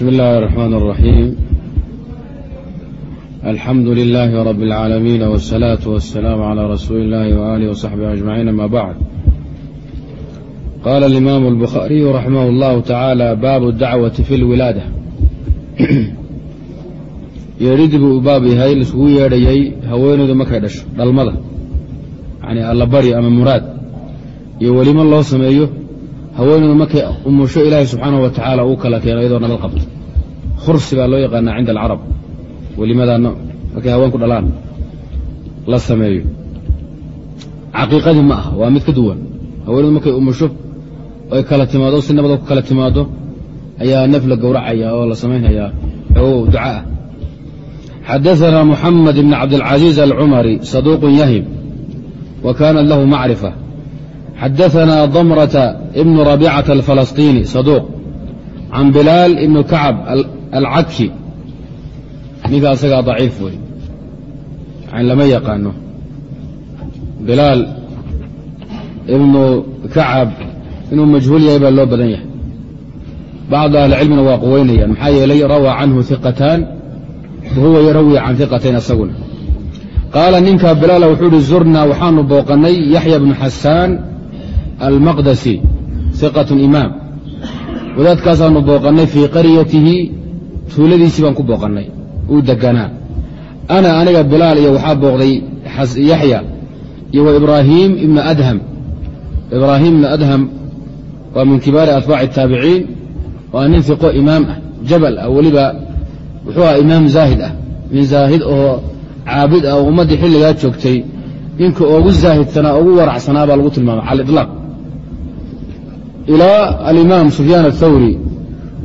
بسم الله الرحمن الرحيم الحمد لله رب العالمين والصلاة والسلام على رسول الله وآله وصحبه أجمعين أما بعد قال الإمام البخاري رحمه الله تعالى باب الدعوة في الولادة yeedhidii buu u baab yahay laiskugu yeedhayay haweenaydu markay dhasho dhalmada yani allabari ama muraad iyo welimo loo sameeyo haweenaydu markay umusho ilaahay subxaanahu wa tacaala uu kala keeno iyadoo nabad qabto khursi baa loo yaqaanaa cinda alcarab welimadaana markay haweenku dhalaan la sameeyo caqiiqadii ma aha waa mid ka duwan haweenaydu markay umusho oy kala timaado si nabada ku kala timaado ayaa naf la gowracaya oo la samaynhayaa xoogow duca ah xadaثna mحamed بn cabdالcaزيiز الcmrي صaduuq yahim wa kanat lahu macriفة xadaثna dmرة بn رabيcaة الفalسطيني صaduuq can bilaal ibn kacb alcadki ninka asagaa ضaciif wey n lama yaqaano bilaal ibnu kacab inuu majhuul yahay baa loo badan yahay bacdu ahli cilmina waa quweynayaan maxaa yeelay rawى canhu ثiqataan wahuwa yarawi can iqatayn asaguna qaala ninka bilaala wuxuu ihi zurnaa waxaanu booqannay yaxya bnu xasaan almaqdasi iqatun imaam wadaadkaasaanu booqannay fii qaryatihi tuuladiisii baan ku booqannay. Uu deganaa ana aniga bilaal iyo waxaa booqday yaxya iyo wa ibraahiim ibna adham. Ibraahiim ibna adham waa min kibaari atbaaci الtaabiciin waa nin iqo imaam ah jabal ah weliba wuxuu aha imaam zaahid ah. Nin zaahid oo caabid ah oo ummaddii xilligaa joogtay. Ninka ugu zaahidsanaa ugu waracsanaa baa lagu tilmaamay cala ilaa alimaam sufyaan athawri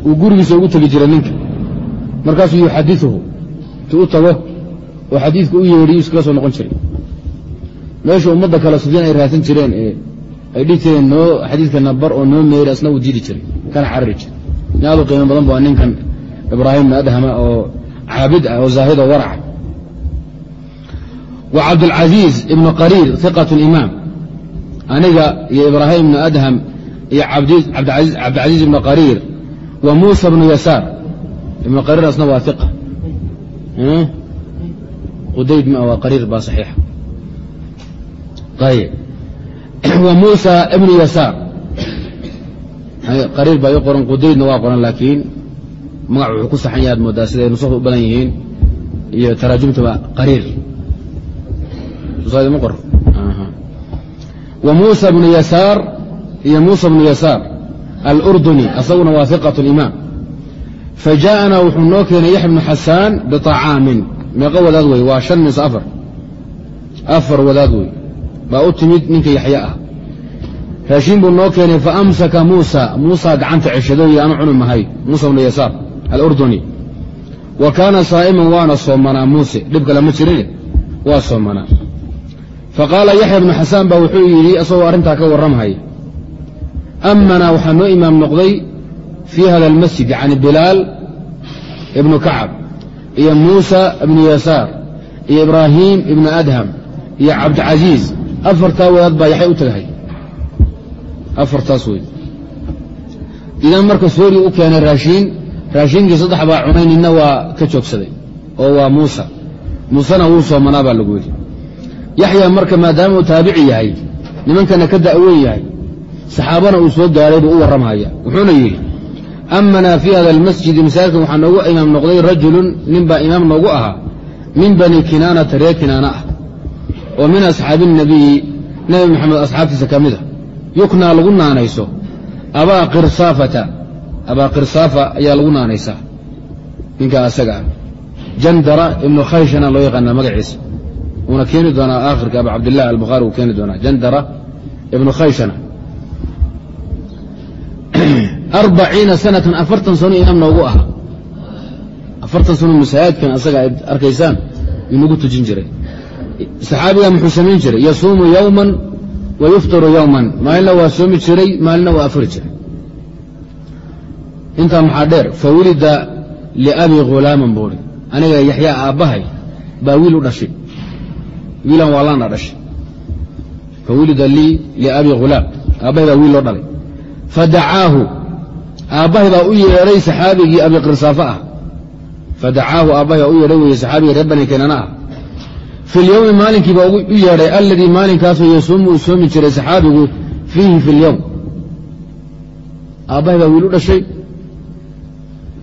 uu gurigiisa ugu tegi jiray ninka. Markaasuu yuxadiuhu intuu u tago oo xadiidka u yeedhiyu iskaga soo noqon jiray. Meesha ummadda kale sufyaan ay raadsan jireen ee ay dhihi noo xadiidkana bar oo noo meeri asna uu diidi jiray kana carari jiray. Nin qiimo badan ba ninkan ibraahim adhama oo caabid ah oo zaahid oo waraca wa cabdاlcaziiz ibnu qariir iqat imaam. Aniga iyo ibraahim ibnu adham iyo cabdilcaziiz ibnu qariir wa muusa bnu yasaar. Ibnu qariir waa iqa qudayd ma waa qariir baa saxiixa. Ayb wa muusa ibnu yasaar. Qariir baa ii qoran qudaydna waa qoran laakiin magac wuxuu ku saxan yahay moodaa siday nusakdu u badan yihiin iyo taraajumtaba qariir wa muusa bnu yasaar iyo muusa bnu yasaar alurduni asaguna waa iqat imaam fajaءana wuxuu noo keenay yaxya bnu xasaan biطacaamin meeqo wadaad wey waa shan mise afar. Afar wadaad wey baa u timid ninka yaxya ah. Raashiin buu noo keenay faamsaka muusa. Muusa gacanta ceshadooyi aanu cuni mahay muusa bnu yasaar alurduni. Wa kaana saa'iman waana soomanaa muuse. Dhib kale ma jirine waa soomanaa faqaala yaxya bnu xasaan baa wuxuu yidhi asagoo arrintaa ka warramhaya amanaa waxaa noo imaam noqday fii hada almasjid yacni bilaal ibnu kacab iyo muusa ibnu yasaar iyo ibraahiim ibnu adham iyo cabdicasiiz afartaa wadaad baa yaxya u tagahay afartaas wey idan marka soori u keenay raashiin raashiinkii saddex baa cunay ninna waa ka joogsaday oo waa muusa muusena wuu soomanaa baa lagu yidhi yaxya marka maadaama uu taabici yahay nimankana ka da'weyn yahay saxaabana uu soo gaaray buu u warramhaya wuxuuna yidhi amanaa fii hada almasjidi masaajidkan waxaa noogu imaam noqday rajulun nin baa imaam noogu ahaa min bani kinaanata reer kinaana ah oo min asxaabi الnabiyi nebi maxamed asxaabtiisa ka mida yuknaa lagu naanayso abaa qirsaafata abaa kirsaafa ayaa lagu naanaysaa ninkaa asaga ah. Jandara ibnu khayshana loo yaqaana magaciisa. Wuuna keeni doonaa aakhirka abu cabdilah albukhaari wuu keeni doonaa. Jandara ibnu khayshana arbaciina sanatan afartan sano imaam noogu ahaa afartan sano masaajidkan asaga aad arkaysaan inugu tujin jiray. Saxaabiga muxuu samayn jiray yasuumu yowman wa yuftiru yowman maalina waa soomi jiray maalina waa afuri jiray. Intaa maxaa dheer fa wulida liabi hulaaman buuri aniga yaxyaa aabbahay baa wiil u dhashay. Wiilan waalaana dhashay. Fa wulida lii liabi hulaam aabbahay baa wiil loo dhalay fadacaahu. Aabbahay baa u yeedhay saxaabigii abiqirsaafe ah. Fadacaahu aabbahay baa u yeedhay weye saxaabigii reer bani kinaana ah. Fi maalinkii baa u yeedhay alladii maalinkaasoo yasuumu uu soomi jiray saxaabigu fiihi fi lyowm aabbahay baa wiil u dhashay.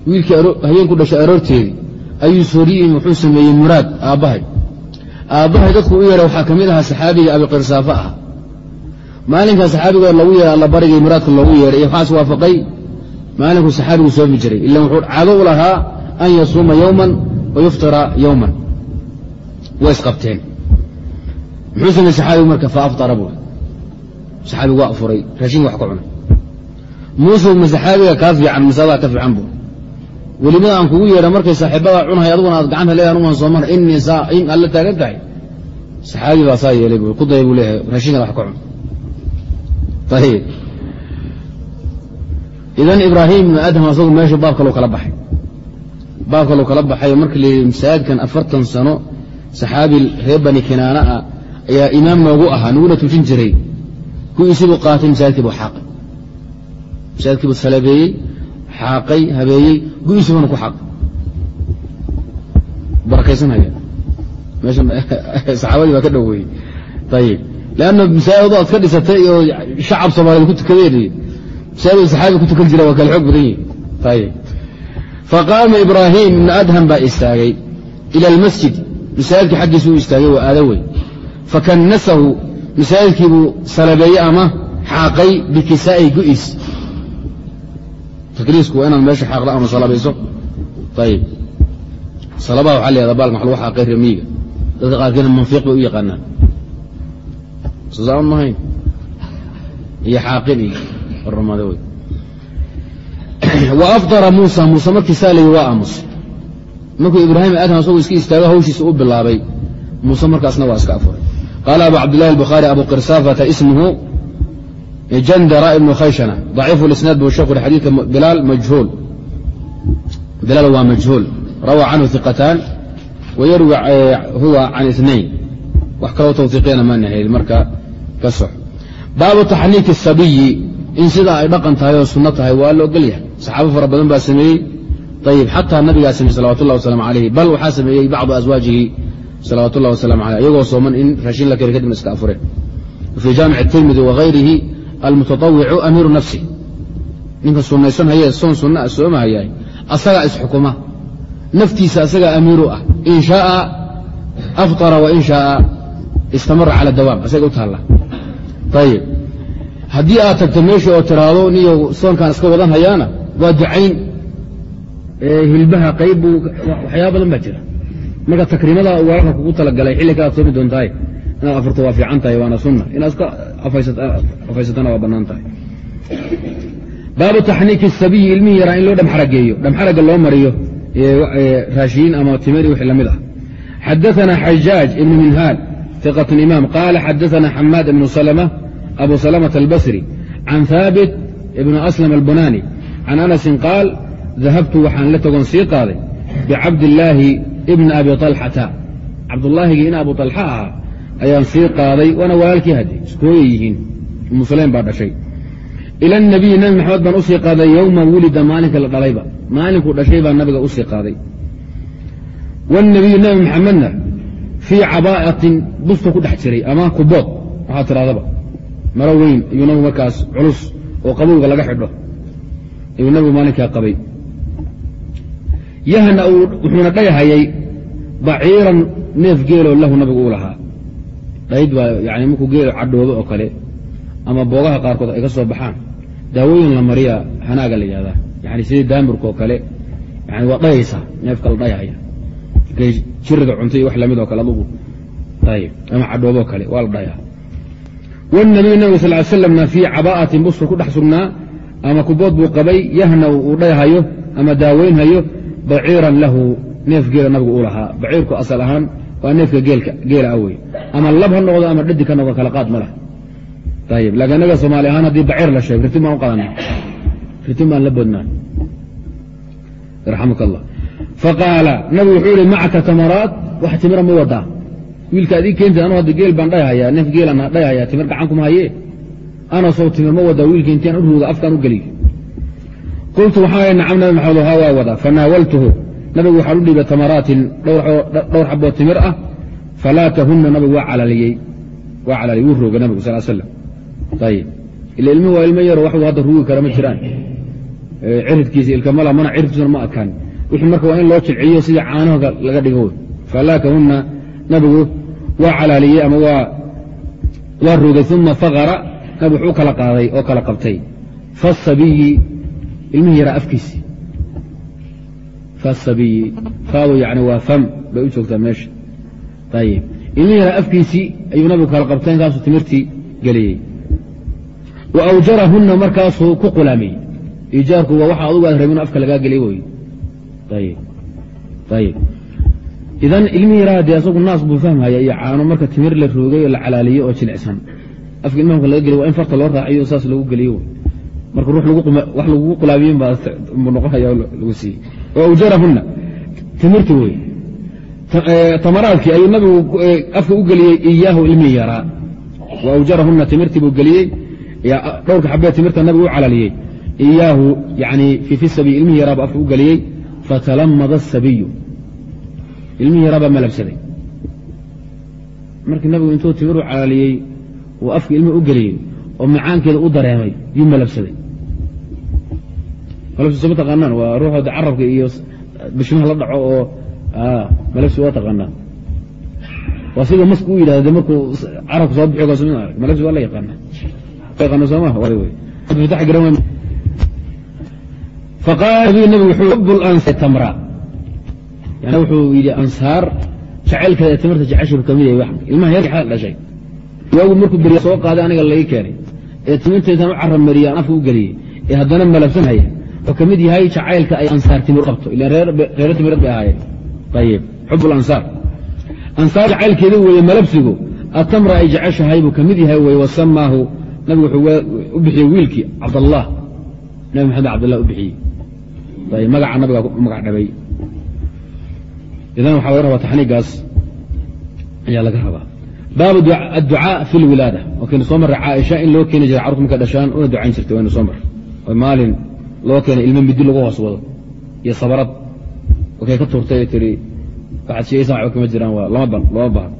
Wiilkii habeenku dhashay aroorteedii. Ayuu sooriyin wuxuu sameeyey muraad aabbahay. Aabbahay dadku u yeedhay waxaa ka mid ahaa saxaabiga abiqirsaafe ah maalinkaa saxaabigood lagu yeedhay alla barigay muraadka loogu yeedhay iyo waxaas waafaqay maalinkuu saxaabigu soomi jiray ila wuxuu caado u lahaa an yasuuma yowman wa yuftira yowman way isqabteen muxuu samey saxaabigu marka fa aftara buuri saxaabigu waa afuray raashinka wax ka cunay. Muuse ma saxaabiga kaa fiican masadaa ka fiican buuri welimada aan kugu yeedha markay saaxiibadaa cunahay aduguna aad gacanta leedahay anugan soomana in alla taagan tahay. Saxaabi baa saa yeelay buuri ku daya buu leeyahay raashinkan wax ka cun idan ibraahim ibnu aadam asagu meesha baab kaloo kala baxay baab kaloo kala baxay marka la yidhi masaajidkan afartan sano saxaabi reer bani kinaana ah ayaa imaam noogu ahaa naguna tujin jiray kuwiisibuu qaatay masaajidkii buu xaaqay masaajidkii buu salabeeyey xaaqay habeeyey gu'iisibana ku xaaqay barakaysanhaya meeshan saxaabadii baa ka dhoweeyey ayib leanna masaajid aad ka dhisatay iyo shacab soomaaliyed ku tukadeen masaajid saxaabiga ku tukan jira waa kale xoog badan yihiin faqaama ibraahim ibnu adham baa istaagay ila almasjid masaajidkii xaggiisa u istaagay waa aado wey fakannasahu masaajidkii buu salabeeyey ama xaaqay bikisaa'i gu'is takriisku waa inaad meesha xaaqdo ama salabayso ayib salabaha waxaa wax manfiiq bay u yaqaanaan sosaaman mahayn iyo xaaqin iyo wa afdara muusa. Muuse markii saa layi waa aamus. Markuu ibraahim aadam asagoo iska istaago hawshiisa u bilaabay. Muuse markaasna waa iska afuray. Qaala abu cabdillahi albukhaari abu qirsaafata ismuhu jandara ibnu khayshana. Daciifu lisnaad buu sheekhu xadiidka bilaal majhuul. Bilaal waa majhuul. Rawaa canhu iqataan wayarwi huwa can inain wax kaloo tawfiiqiyana maana helin marka ka sox baabu taxniiki asabiyi in sidaa ay dhaqan tahay oo sunno tahay waa la ogol yahay. Saxaabo fara badan baa sameeyey. Ayib xataa nabigaa sameeyey salawatu llahi wasalaamu alayhi. Bal waxaa sameeyey bacdu aswaajihi salawaat ullahi wasalaamu aleyh iyagoo sooman in raashin la kari kadibna iska afureen fii jaamic tirmidi wagayrihi almutatawicu amiiru nafsi. Ninka sunaysan haye soon sunna soomahayahay asagaa isxukuma naftiisa asagaa amiiru ah. In shaaa afطara wain shaaa istamara cala dawaam asaga u taalla ayib haddii aad tagto meesha oo tidhaahdo niyow soonkaan iska wadan hayaana waa ducayn hilbaha qayb waxyaaba badan baa jira marka takriimada weerarka kugu talagalay xilliga aad soomi doontahay inaad afurto waa fiican tahay waana sunna inaad iska afaysatana waa bannaan tahay baabu taxniiki sabiyi ilmihii yaraa in loo dhamxarageeyo dhamxaraga loo mariyo raashiin ama timeri wixii la mid ah xadaثana xajaaj ibnu minhaal iqat imaam qaala xadaثana xamaad ibnu salma abu salmة albasri can haabit ibn aslam albunani can anasin qaal dahabtu waxaan la togon sii qaaday bicabdillaahi ibni abi طalxata cabdullaahigii in abu طalxa ahaa ayaan sii qaaday waana walaalkii hadde iskooyay yihiin umu sulaym baa dhashay ila nabiyi nabi maxamed baan usii qaaday yowma wulida maalinka la dhalayba maalinkuu dhashay baa nabiga usii qaaday wاnabiyu nabi maxamedna fii cabaa'atin busta ku dhex jiray ama kubood waxaa tirahdaba maro weyn ayuu nabigu markaas culus oo qabowga laga xidho. Ayuu nabigu maalinkaa qabay. Yahna wuxuuna dhayhayay baciiran neef geeloo lahu nabigu u lahaa. Dhayd baa yani markuu geelo cadhoobo oo kale ama boogaha qaarkood ay ka soo baxaan daawooyin la mariya hanaaga la yihahdaa yani sidii daamirka oo kale yani waa dhayaysaa neefka la dhayhaya. Jiriga cunto iyo wax la mid oo kale adugu ayb ama cadhooboo kale waa la dhayaa wاnabiyu nabig sal ly slamna fii cabaa'atin buska ku dhex sugnaa ama kubood buu qabay yahna uu dhayhayo ama daaweynhayo baciiran lahu neef geela nabigu u lahaa baciirku asal ahaan waa neefka geela a wey ama lab ha noqdo ama dhadig ka noqdo kala qaad ma lah ayib laakiin inaga soomaali ahaan haddii baciir la sheego ritin baan u qadanaa ritin baan la bodnaa yarxamuk allah faqaala nabigu wuxuu ihi macaka tamaraat wax timira ma wadaa wiilka adii keenta anu hadda geel baan dhayhayaa neef geelaan dhayhayaa timir gacan kuma hayee. Ana sow timir ma wadaa wiilka intiaan u afkaan u geliyo qultu waxaan nacam nabi maxamed haa waa wadaa. Fanaawaltuhu nabigu waxaan u dhiibay tamaraatin dhowr xaboo timir ah. Falaatahunna nabigu waa calaliyey waa calaliyey wuu rooga nabigu sal slam ayib ila ilmi waa ilmo yaro waxuu hadda rugi kara ma jiraan. Ciridkiisa ilkamala mana ciridkiisuna ma adkaan wixii marka waa in loo jilciyo sidii caanaha laga dhigo. Falaatahunna nabigu waa calaaliyey ama waa rogay uma faqara nabigu wuxuu kala qaaday oo kala qabtay. Fasabiyi ilmihii yaraa afkiisi. Fasabiyi faadu yani waa fam bay u joogtaa meesha. Ayib ilmihii yaraa afkiisii ayuu nabigu kala qabtay inkaasuu timirtii geliyey. Wa awjarahunna markaasuu ku qulaamiyey. Iijaarku waa waxa adugu aad rabin afka lagaa geliy wey ayib idan ilmihii yaraa dee asagu naas buu fahmhaya iyo caano marka timir la roogay oo la calaaliyo oo jilicsan. Afka ilmahamka laga geliy waa in farta loo raaciyo saas lagu geliyo. Marka wax lagugu qulaabiyen baa noqonaya lagu siiyey. Wa awjarahunna timirti wey tamaraadkii ayuu nabigu afka u geliyey iyaahu ilmihii yaraa wa awjarahunna timirtii buu geliyey. Dhowrka xabee timirta nabigu u calaliyey iyaahu yani fi sabiy ilmihii yaraa buu afka u geliyey. Fatalamada asabiyu ilmihii yaraa baa malabsaday markii nabigu intuu timir u calaliyey uu afka ilmihi u geliyey oo macaankeeda u dareemay yuu malabsaday malabsi ma taqaanaan? Waa ruuxooda carabka iyo bishmaha la dhaco oo malabsi waa taqaanaan. Waa sida masku u yidhahda markuu carabka soo bixi kaas arg malabsi waa la yaqaana yaqaana soo maha fatax garan faqaala nabigu wuxuu xub lansaar tamra wuxuu yidhi ansaar jacaylkeeda timirta jeceshibu ka mid yahay ilmaha yar xaal dhashay waagu markuu beriya soo qaaday aniga laii keenay ee timirta intaan u carab mariya aan afka u geliyey ee haddana malabsanhaya wuxuu ka mid yahay jacaylka ay ansaar timir qabto ila reero timirad bay ahaayeen. Ayib xub lansaar ansaar jacaylkeeda weeye malabsigu atamra ay jeceshahay buu ka mid yahay weye wasamaahu. Nabigu wuxuu u bixiyey wiilkii cabdallah. Nabi maxamed cabdallah u bixiyey. Magaca nabiga magac dhabay idan waxaa laga rabaa taxniigaas ayaa laga rabaa. Baabu adducaa fi lwilaada. Wakaynu soo marray caaisha in loo keeni jiray carurta markay dhashaan una ducayn jirtay waynu soo marray. Maalin loo keenay ilmo midi lagu hoos wado iyo sabarad. Wakay ka tuurtay ee tihi waxaad sheegaysan waxba kama jiraan waa lama ban lama baahan.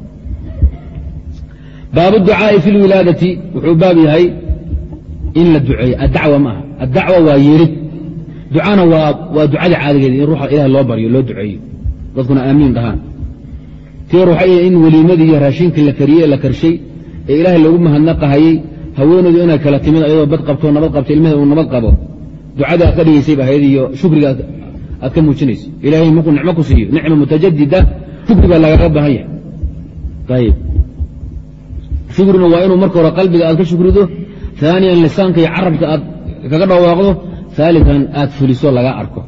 Baabu ducaa'i fi lwilaadati wuxuu baab yahay in la duceeyo. Addacwa ma aha. Addacwa waa yeerid. Ducana waa waa ducadii caadigeed in ruuxa ilahay loo baryo loo duceeyo dadkuna aamiin dhahaan. Tii waxay in weliimadii iyo raashinkii la kariyey la karshay ee ilaahay loogu mahadnaqahayey haweenaydu inay kala timid ayadoo bad qabto nabad qabto ilmaheeda uu nabad qabo. Ducadii aad ka dhigaysay ba ahayd iyo shukriga aad ka muujinayso. Ilaahay markuu nicmo ku siiyo. Nicma mutajadida shukri baa lagaga baahan yahay ayib shukrina waa inuu marka hore qalbiga aad ka shukrido aaniyan lisaanka iyo carabka aad kaga dhawaaqdo aalian aad fuliso laga arko.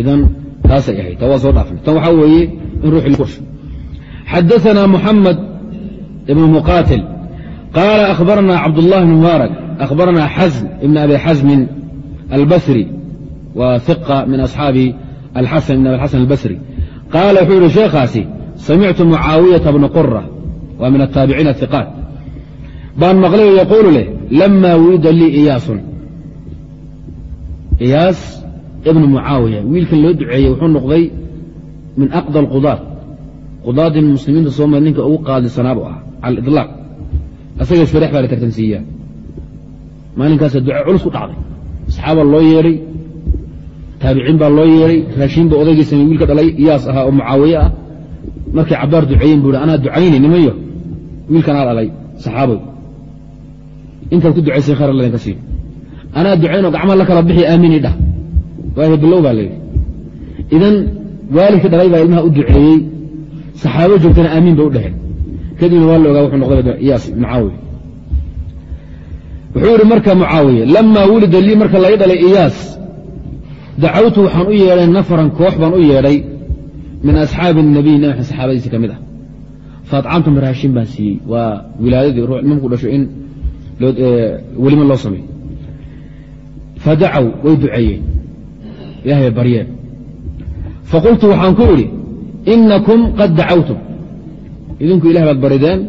Idan taasay ahayd ta waa soo dhaafnay tan waxaa weeye in ruuxi xadaثna muxamed ibn muqatil qaala akhbarana cabdالlah bn mubaarak akhbarana xazm ibn abi xazmin albasri wa iqa min asxaabi alxasan ibn abi xasan albasri qaala wuxuu yihi sheekhaasi samictu mucaawiyata bna qura waa min ataabiciin iqaat baan maqlay oo yaquulu leh lama wulida lii iyaasun iyaas ibnu mucaawiya wiilkan loo duceeyey wuxuu noqday min aqda alqudaad qudaadii muslimiinta soomaliya ninka ugu qaadisanaabu ah cala aliطlaaq asaga shareex baa la tartansiiyaa maalinkaasa duce culus ku dhacday. Asxaaba loo yeedhay taabiciin baa loo yeedhay raashiin ba odaygii samey wiilka dhalay iyaas ahaa oo mucaawiye ah. Markay cabaar duceeyen bu hi anaa ducayni nimanyo wiilkanaa dhalay saxaabay. Intaad ku ducaysay khayr alla idinka siiyo anaa ducaynoo gacmaa la kala bixi aamini dhah waayo bilow baa layidhi idan waalidka dhalay baa ilmaha u duceeyey saxaabo joogtana aamiin bay u dheheen kadibna waa la ogaa wuxuu noqday mucaawiya. Wuxuu yidhi marka mucaawiye lamaa wulida lii marka laga dhalay iyaas dacawtu waxaan u yeedhay nafaran koox baan u yeedhay min asxaabi nabiy nabi maxamed saxaabadiisi ka mid ah. Faadcamtum raashin baan siiyey. Waa wilaadadii ruux nimanku dhasho in welima loo sameeyo. Fadacaw way duceeyeen ilahay bay baryeen faqultu waxaan ku idhi inakum qad dacawtum. Idinku ilahay baad barideen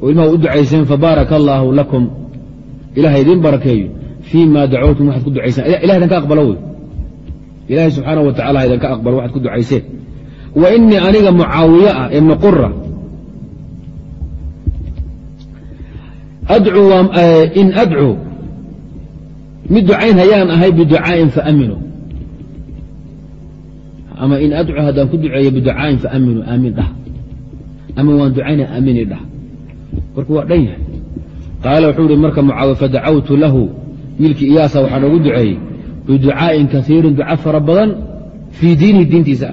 oo ilmaha u ducayseen fabaaraka allaahu lakum. Ilahay idiin barakeeyo fii ma waxaad ku ducaysaan ilah idan ka aqbalo wey. Ilaahay subxaana wa tacala idan ka aqbalo waxaad ku ducayseen. Wa inii aniga mucaawiye ah ibnu qura in adcuu mid ducayn hayaan ahay biducaa'in faaminu ama in adcuu haddaan ku duceeyo biducaa'in faaminu aamin dhah. Ama waan ducayna aamini dhah. Marka waa dhan yahay. Qaala wuxuu ihi marka mucaawiya fadacawtu lahu. Wiilkii iyaasa waxaan ogu duceeyey. Biducaa'in kaiirin duca fara badan fii diinihi diintiisa.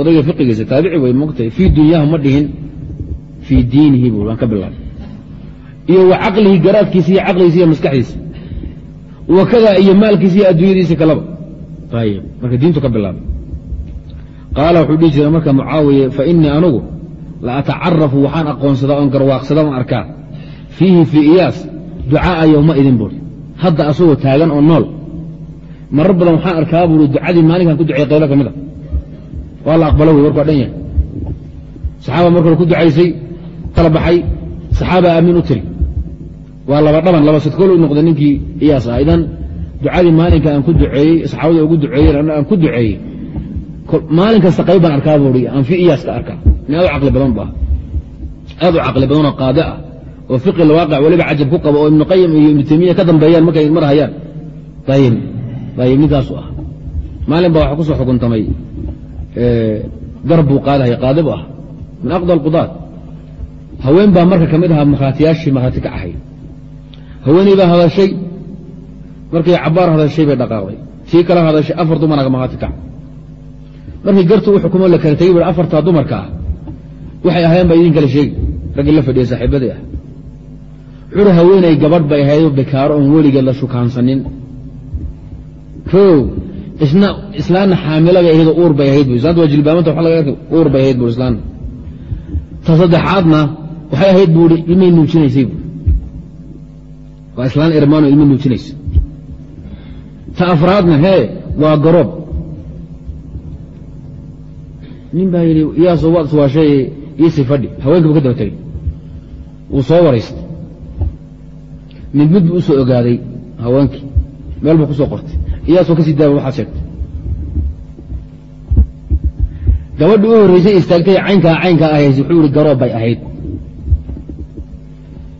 Odayga fiqigiisa taabici way mogtahay fii dunyaahu ma dhihin fii diinihi bu waan ka bilaabay. Iyo wa caqlihi garaadkiisa iyo caqligiisa iyo maskaxdiisa. Wakadaa iyo maalkiisa iyo adduunyadiisa kalaba. ayib marka diintu ka bilaabay qaala wuxuu dhihi jiray marka mucaawiya fa inii anugu la atacarafu waxaan aqoonsadaa oon garwaaqsada oon arkaa fiihi fii iyaas ducaaa yowma idin buuri hadda asagoo taagan oo nool marar badan waxaan arkaa buuri ducadii maalinkan ku duceeyey qaylo ka mid a waa la aqbalo wey warku waa dhan yahay saxaaba marka ku ducaysay kala baxay saxaaba aamin u tiri waa laba dhaban laba sadkool u noqday ninkii iyaas ah idan ducadii maalinka aan ku duceeyey saxaabada ugu duceeyeen aan ku duceeyey maalin kasta qayb baan arkaa buuri aan fi iyaas ka arkaa. Nin aad u caqli badan bu ah aad u caqli badan oo qaade ah oo fiqi lwaaqic weliba cajab ku qabo oo ibnu qayim iyo ibnu taymiya ka dambeeyaan markay mar hayaan ayib ayib ninkaasu ah. Maalin baa waxa ku xukuntamay garab buu qaadahaya qaadi bu ah. Min aqda alqudaad haween baa marka ka mid ahaa markhaatiyaashii markhaati ka ahayd haweeney baa hadashay markay cabaar hadashay bay dhaqaaqday. Tii kala hadashay afar dumaraga markhaati kac markii gartu u xukumo la kala tegey bu afartaa dumarka ah. Waxay ahaayeen baa idin kala sheegi raggii la fadhiya saaxiibadii ah. Xuri haweeney gabadh bay ahaydoo bikaaro oon weligeed la shukaansanin. O isna islaanna xaamilabay ahayd uur bay ahayd bu islaanta waa jilbaamanta wa laga arkay uur bay ahayd bu islaanna ta saddexaadna waxay ahayd buui ilmay nuujinaysay bu waa islaan irmaano ilma nuujinaysa ta afraadna hee waa garoob nin baa yidhi iyaasoo waad iswaashay iisi fadhi haweenka bu ka daba tegey wuu soo waraystay mid mid buu u soo ogaaday haweenkii meel buu ku soo qortay iyaasoo ka sii daaba waxaad sheegtay gabadhii u horreysay istaagtay caynkaa caynkaa ahays wuxuu yihi garoob bay ahayd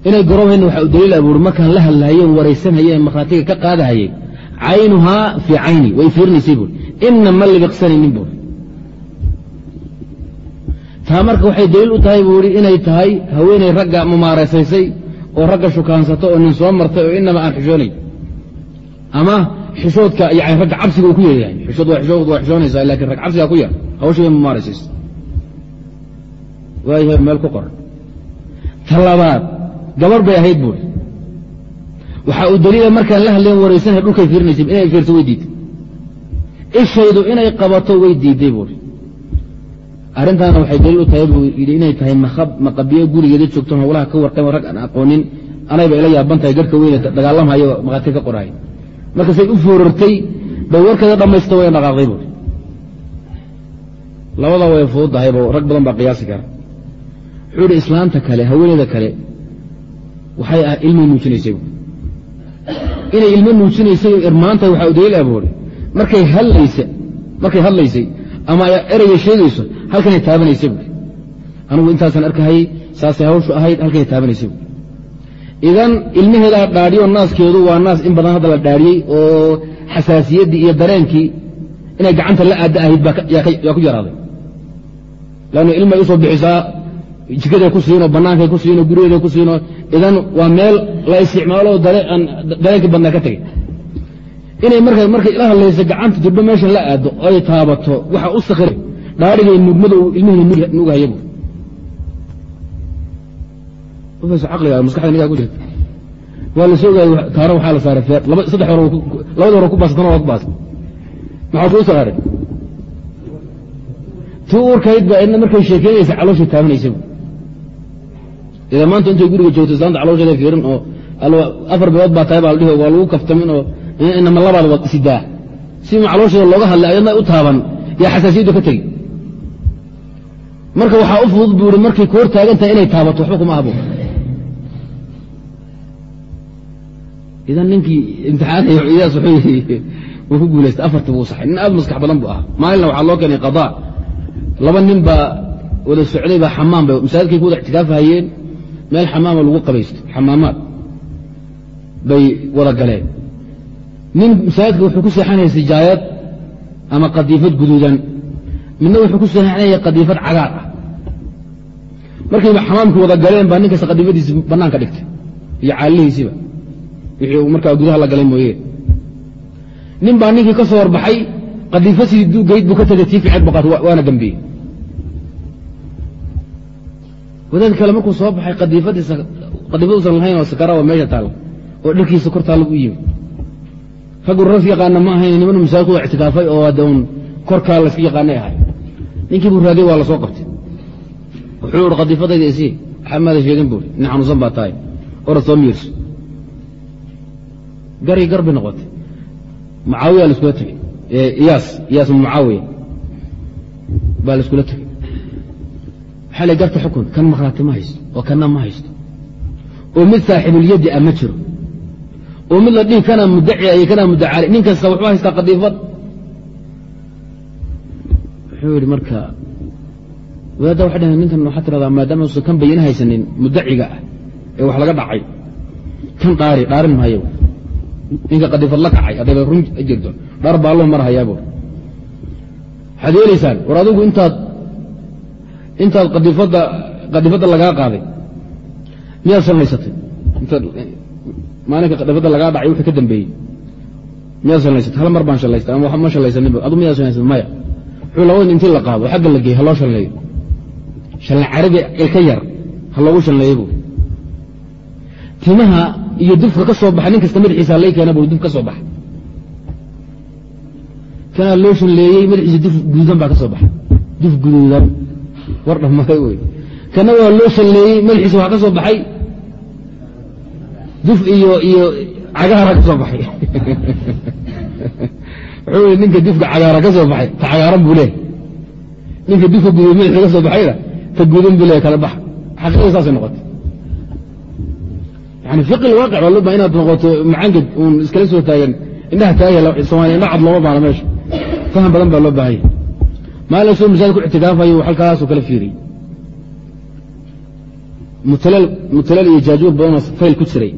inay garoob haydna waxaa u daliil abuuri markaan la hadlahayen waraysanhaye markhaatiga ka qaadahayey caynuhaa fii cayni way fiirinaysay buuri ina ma libiqsanaynin buuri taa marka waxay daliil u tahay buu ihi inay tahay haweeney ragga mumaaraysaysay oo ragga shukaansato oo nin soo martay oo inaba aan xishoonayn ama xishoodka yani ragga cabsiga uu ku yaryahay xishood waa xishoonaysaa laakiin rag cabsigaa ku yar hawsha bay mumaaraysaysa waayahay meel ku qoran ta labaad gabarh bay ahayd buuri waxaa uu daliila markaan la hadlayn waraysanay dhulkay fiirinaysay inay fiirto way diiday ishaydu inay qabato way diiday buuri arrintaana waxay daliil u tahay buu yidhi inay tahay maqabiyo gurigeeda joogto hawlaha ka warqaymo rag aan aqoonin anayba ila yaaban tahay garhka weyne dagaalamhayo maqaati ka qorahay markaasay u foorartay bay warkeeda dhammaysta way dhaqaaqday buuri labada way fududahaybo rag badan baa qiyaasi kara. Wuxuu ihi islaanta kale haweeneyda kale waxay ah ilmay nuujinaysay inay ilmo nuujinaysay irmaantahay waxaa u daliil abuuri markay hadlaysa markay hadlaysay ama ereyga sheegayso halkanay taabanaysay buui anugu intaasaan arkahayey saasay hawshu ahayd halkanay taabanaysay buui idan ilmaheedaa dhaadhiyo naaskeedu waa naas in badan hadda la dhaadhiyey oo xasaasiyaddii iyo dareenkii inay gacanta la aadda ahayd yaa ku yaraaday. Lannu ilmay u soo bixisaa jikaday ku siinoo bannaankay ku siinoo guryaday ku siinoo idan waa meel la isticmaalo dareenkii badnaa ka tegey. Inay marka markay ila hadlaysa gacanta durbo meeshan la aado ay taabato waxa u sakhiray dhaarigay nugmada uu ilmihii nugahaya bu caqliga maskaxda nigaa ku jirta. Waa la soo ogaayey taaro waxaa la saaray feer. Saddex hore labada hore ku baasatana waa ku baasay maxaa kuu soo haray tii uurkayd ba idna markay sheekeynaysa calooshay taabanaysa ida maanta intay guriga joogto islaanta caloosheeda fiirin oo afar bilood baa tahay baa dhihi waa lagu kaftamin oo inama labaad wad sidaa si ma caloosheeda looga hadlay ayadna u taaban yaa xasaasiyaddu ka tegi. Marka waxaa u fudud buu ihi markay ku hor taagan tahay inay taabato waxba kuma ahbu idan ninkii imtixaanay iyaas wuu ku guulaystay afartii buu saxay. Nin aad maskax badan buu ahaa. Maalinna waxaa loo keenay qadaa laba nin baa wada socday baa xamaam bay masaajidkay ku wada ictikaafahayeen meel xamaama lagu qabaysto xamaamaad bay wada galeen. Nin masaajidka wuxuu ku seexanaya sijaayad ama qadiifad guduudan. Midna wuxuu ku seexanaya qadiifad cagaar ah. Markayba xamaamkii wada galeen baa nin kasta qadiifadiisi bannaanka dhigtay iyo caalihiisiiba. Wixii markaa gudaha la galay mooye nin baa ninkii ka soo horbaxay qadiifasii geyd buu ka tegay tii baqaat waana gambiyey wadaad kale markuu soo baxay qadiifaduusan lahayn oo sakara meesha taalla oo dharkiisa kor taalla u yimi raggu ras yaqaana ma ahayn niman masaajid kuwa ictikaafay oo hadda un korkaa layska yaqaanay ahay. Ninkii buu raadiyey waa la qabtay. Wuxuu ui qadiifadayda isii waxamaada sheegin buuri nin xanuunsan baa tahay orad soo miirso. Gari gar bay noqotay. Mucaawiya laiskula tegey iyaas iyaas mucaawiya baa laiskula tegey waxaa la garta xukun kan makhraati ma haysto oo kanna ma haysto. Oo mid saaxibulyaddi ah ma jiro. Oo mid la dhihi kanaa muddaci iyo kanaa muddacaali nin wuxuu haystaa qadiifad wuxuu yidhi marka wadaadda waxay dhaheen ninkan waxaa tiradaa maadaama usan kan bayina haysanin muddaciga ah ee wax laga dhacay kan dhaari dhaarin maayo. Ninka qadiifad la kacay haddayba run jirto. Dhar baa loo marhayaa buur waxaad yeelaysaan war adigu intaad intaad qadiifadda lagaa qaaday miyaad shalnaysatay intaad maalinka qadiifadda lagaa dhacay wixii ka dambeeyey. Miyaad shalnaysatay hal mar baan shallaystay ama ma shallaysaninba adu miyaad shalnaysatay maya. Wuxuu labada intii la qaado xagga la geey ha loo shalneeyo shalna carabi ilka yar ha loogu shalneeyo buur timaha iyo dufka ka soo baxa nin kasta madaxiisa lay keena buu duf ka soo baxa. Kanaa loo shalleeyey madaxiisa duf guduudan baa ka soo baxay duf guduudan war dhammaay wey kana waa loo shalleeyey madaxiisa waxaa ka soo baxay. Duf iyo iyo cagaara ka soo baxay. Wuxuu i ninka dufka cagaara ka soo baxay ta cagaaran buu leehay ninka dufka guduud madaxiisa ka soo baxayna ta guudan buu leehay kala baxa xaqiiqada saasay noqotay. Yani fiqi lwaaqic baa loo baa inaad noqoto macanged uun iskala soo taagan indhaha taagaya somaaliya indha cad looma baana meesha. Faham badan baa loo baahanya maalin soo masaajid ictikaafayo halkaasoo kala fiiriyey mutalal iyo jaajuur badanoo fayl ku jiray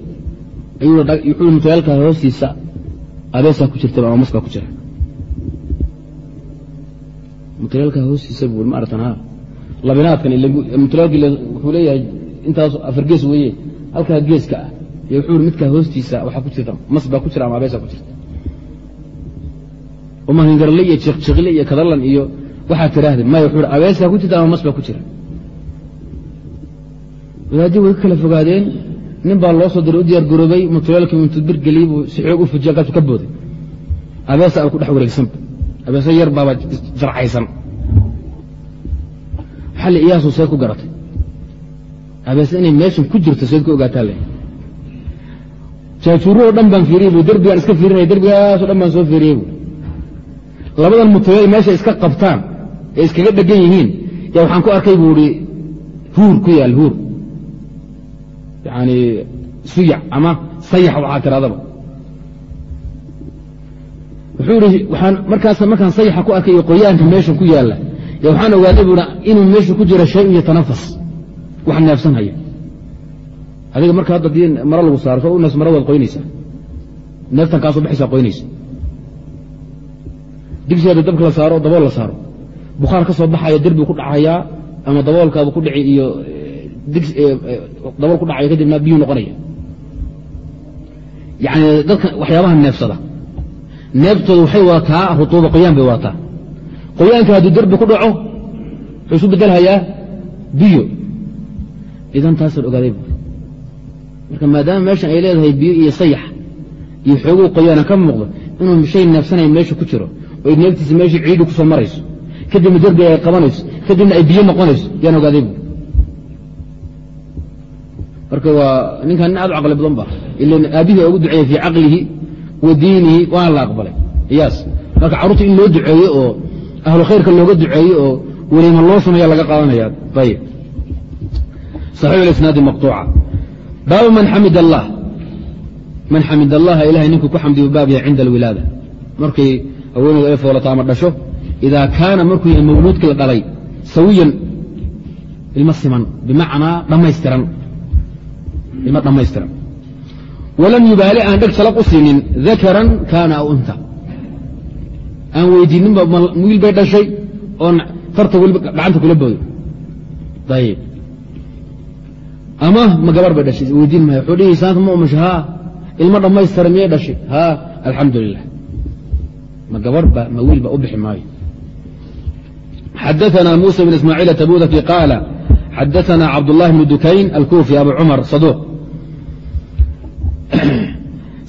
wuxuu mutalaalka hoostiisa abeesaa ku jirta ama maskaa ku jira mutalaalka hoostiisa bu ma ha labinaadkan mutalaalki wuxuu leeyahay intaas afar gees weeye halkaa geeska ah iyo wuxuu midkaa hoostiisa waxaa ku jirta mas baa ku jira ama abeesaa ku jirta mahingarle iyo jiqjiqle iyo kadalan iyo waxaa tiraahda maya wuxuu abeesaa ku jirta ama mas baa ku jira? Wadaadii way ka kala fogaadeen nin baa loo soo diray u diyaar garoobay mutulaalkii intuu bir geliyey buu si xoog u fujiya halkaasu ka booday. Abeesa a ku dhex wareegsanba abeesa yar baaba jarcaysan. Waxaa le iyaasu seed ku garatay. Abeese inay meeshan ku jirto seed ku ogaataa le jaajuurahoo dhan baan fiiriyey bu derbigaan iska fiirinaya derbigaasoo dhan baan soo fiiriyey bu labadan mutuleel meesha iska qabtaan ee iskaga dhegan yihiin. Yaa waxaan ku arkay buu ihi huur ku yaal huur. Yani suyac ama sayax waxaa tiradaba wuxuu ihi waaan markaas markaan sayaxa ku arkay iyo qoyaanka meesha ku yaalla ya waxaan ogaaday bu inuu meesha ku jiro shay iyo tanafas wax neefsanhaya adiga marka hadda dii maro lagu saaro soo unees mara waad qoynaysaa. Neeftan kaasoo baxaysaa qoynaysa digsigaada dabka la saaro dabool la saaro bukhaar ka soo baxaya derbi ku dhacayaa ama daboolkaaba ku dhici iyo dabool ku dhacaya kadibna biyuu noqonaya. Yani dadka waxyaabaha neefsada. Neeftooda waxay waataa rutuuba qoyaan bay waataa. Qoyaanka hadduu derbi ku dhaco wuxuu isu bedelhayaa biyo. Idan taasaan ogaaday bu marka maadaama meeshan ay leedahay biyo iyo sayax iyo xooguu qoyaana ka muuqdo inuu shay neefsanaya meesha ku jiro oy neeftiisa meeshii ciidhi ku soo marayso kadibna derbiga ay qabanayso kadibna ay biyo noqonayso yaan ogaaday bu marka waa ninkan nin aad u caqli badan ba ila aabihii ugu duceeyey fii caqlihi wa diinihi waana la aqbalay. Iyaas. Marka carruurta in loo duceeyo oo ahlu khayrka looga duceeyo oo weliima loo sameeya laga qaadanaya ayib صaxiix isnaadi maqطuuca baabu man xamid allah. Man xamid allaha ilahay ninkuu ku xamdiyu baab yahay cinda alwilaada. Markay haweeneydu ay foolato ama dhasho idaa kaana markuu yahay mawluudkii la dhalay sawiyan ilmo siman bimacnaa dhammaystiran ilmo dhammaystiran walam yubaali aan dheg salaq u siinin dakaran kaana aw unta aan weydiininba wiil bay dhashay oon farta weliba gacanta kula booyo ayib ama ma gabar bay dhashay weydiin maayo wuxuu dhihi saanta ma umasha haa ilmo dhammaystira miyay dhashay haa alxamdu lilah ma gabarhba ma wiilba u bixi maayo xadaثna muسى بن ismاعيiل تbudki qاal xadaثna cabdاللahi بن dukayn alkufi abu cmar صaduq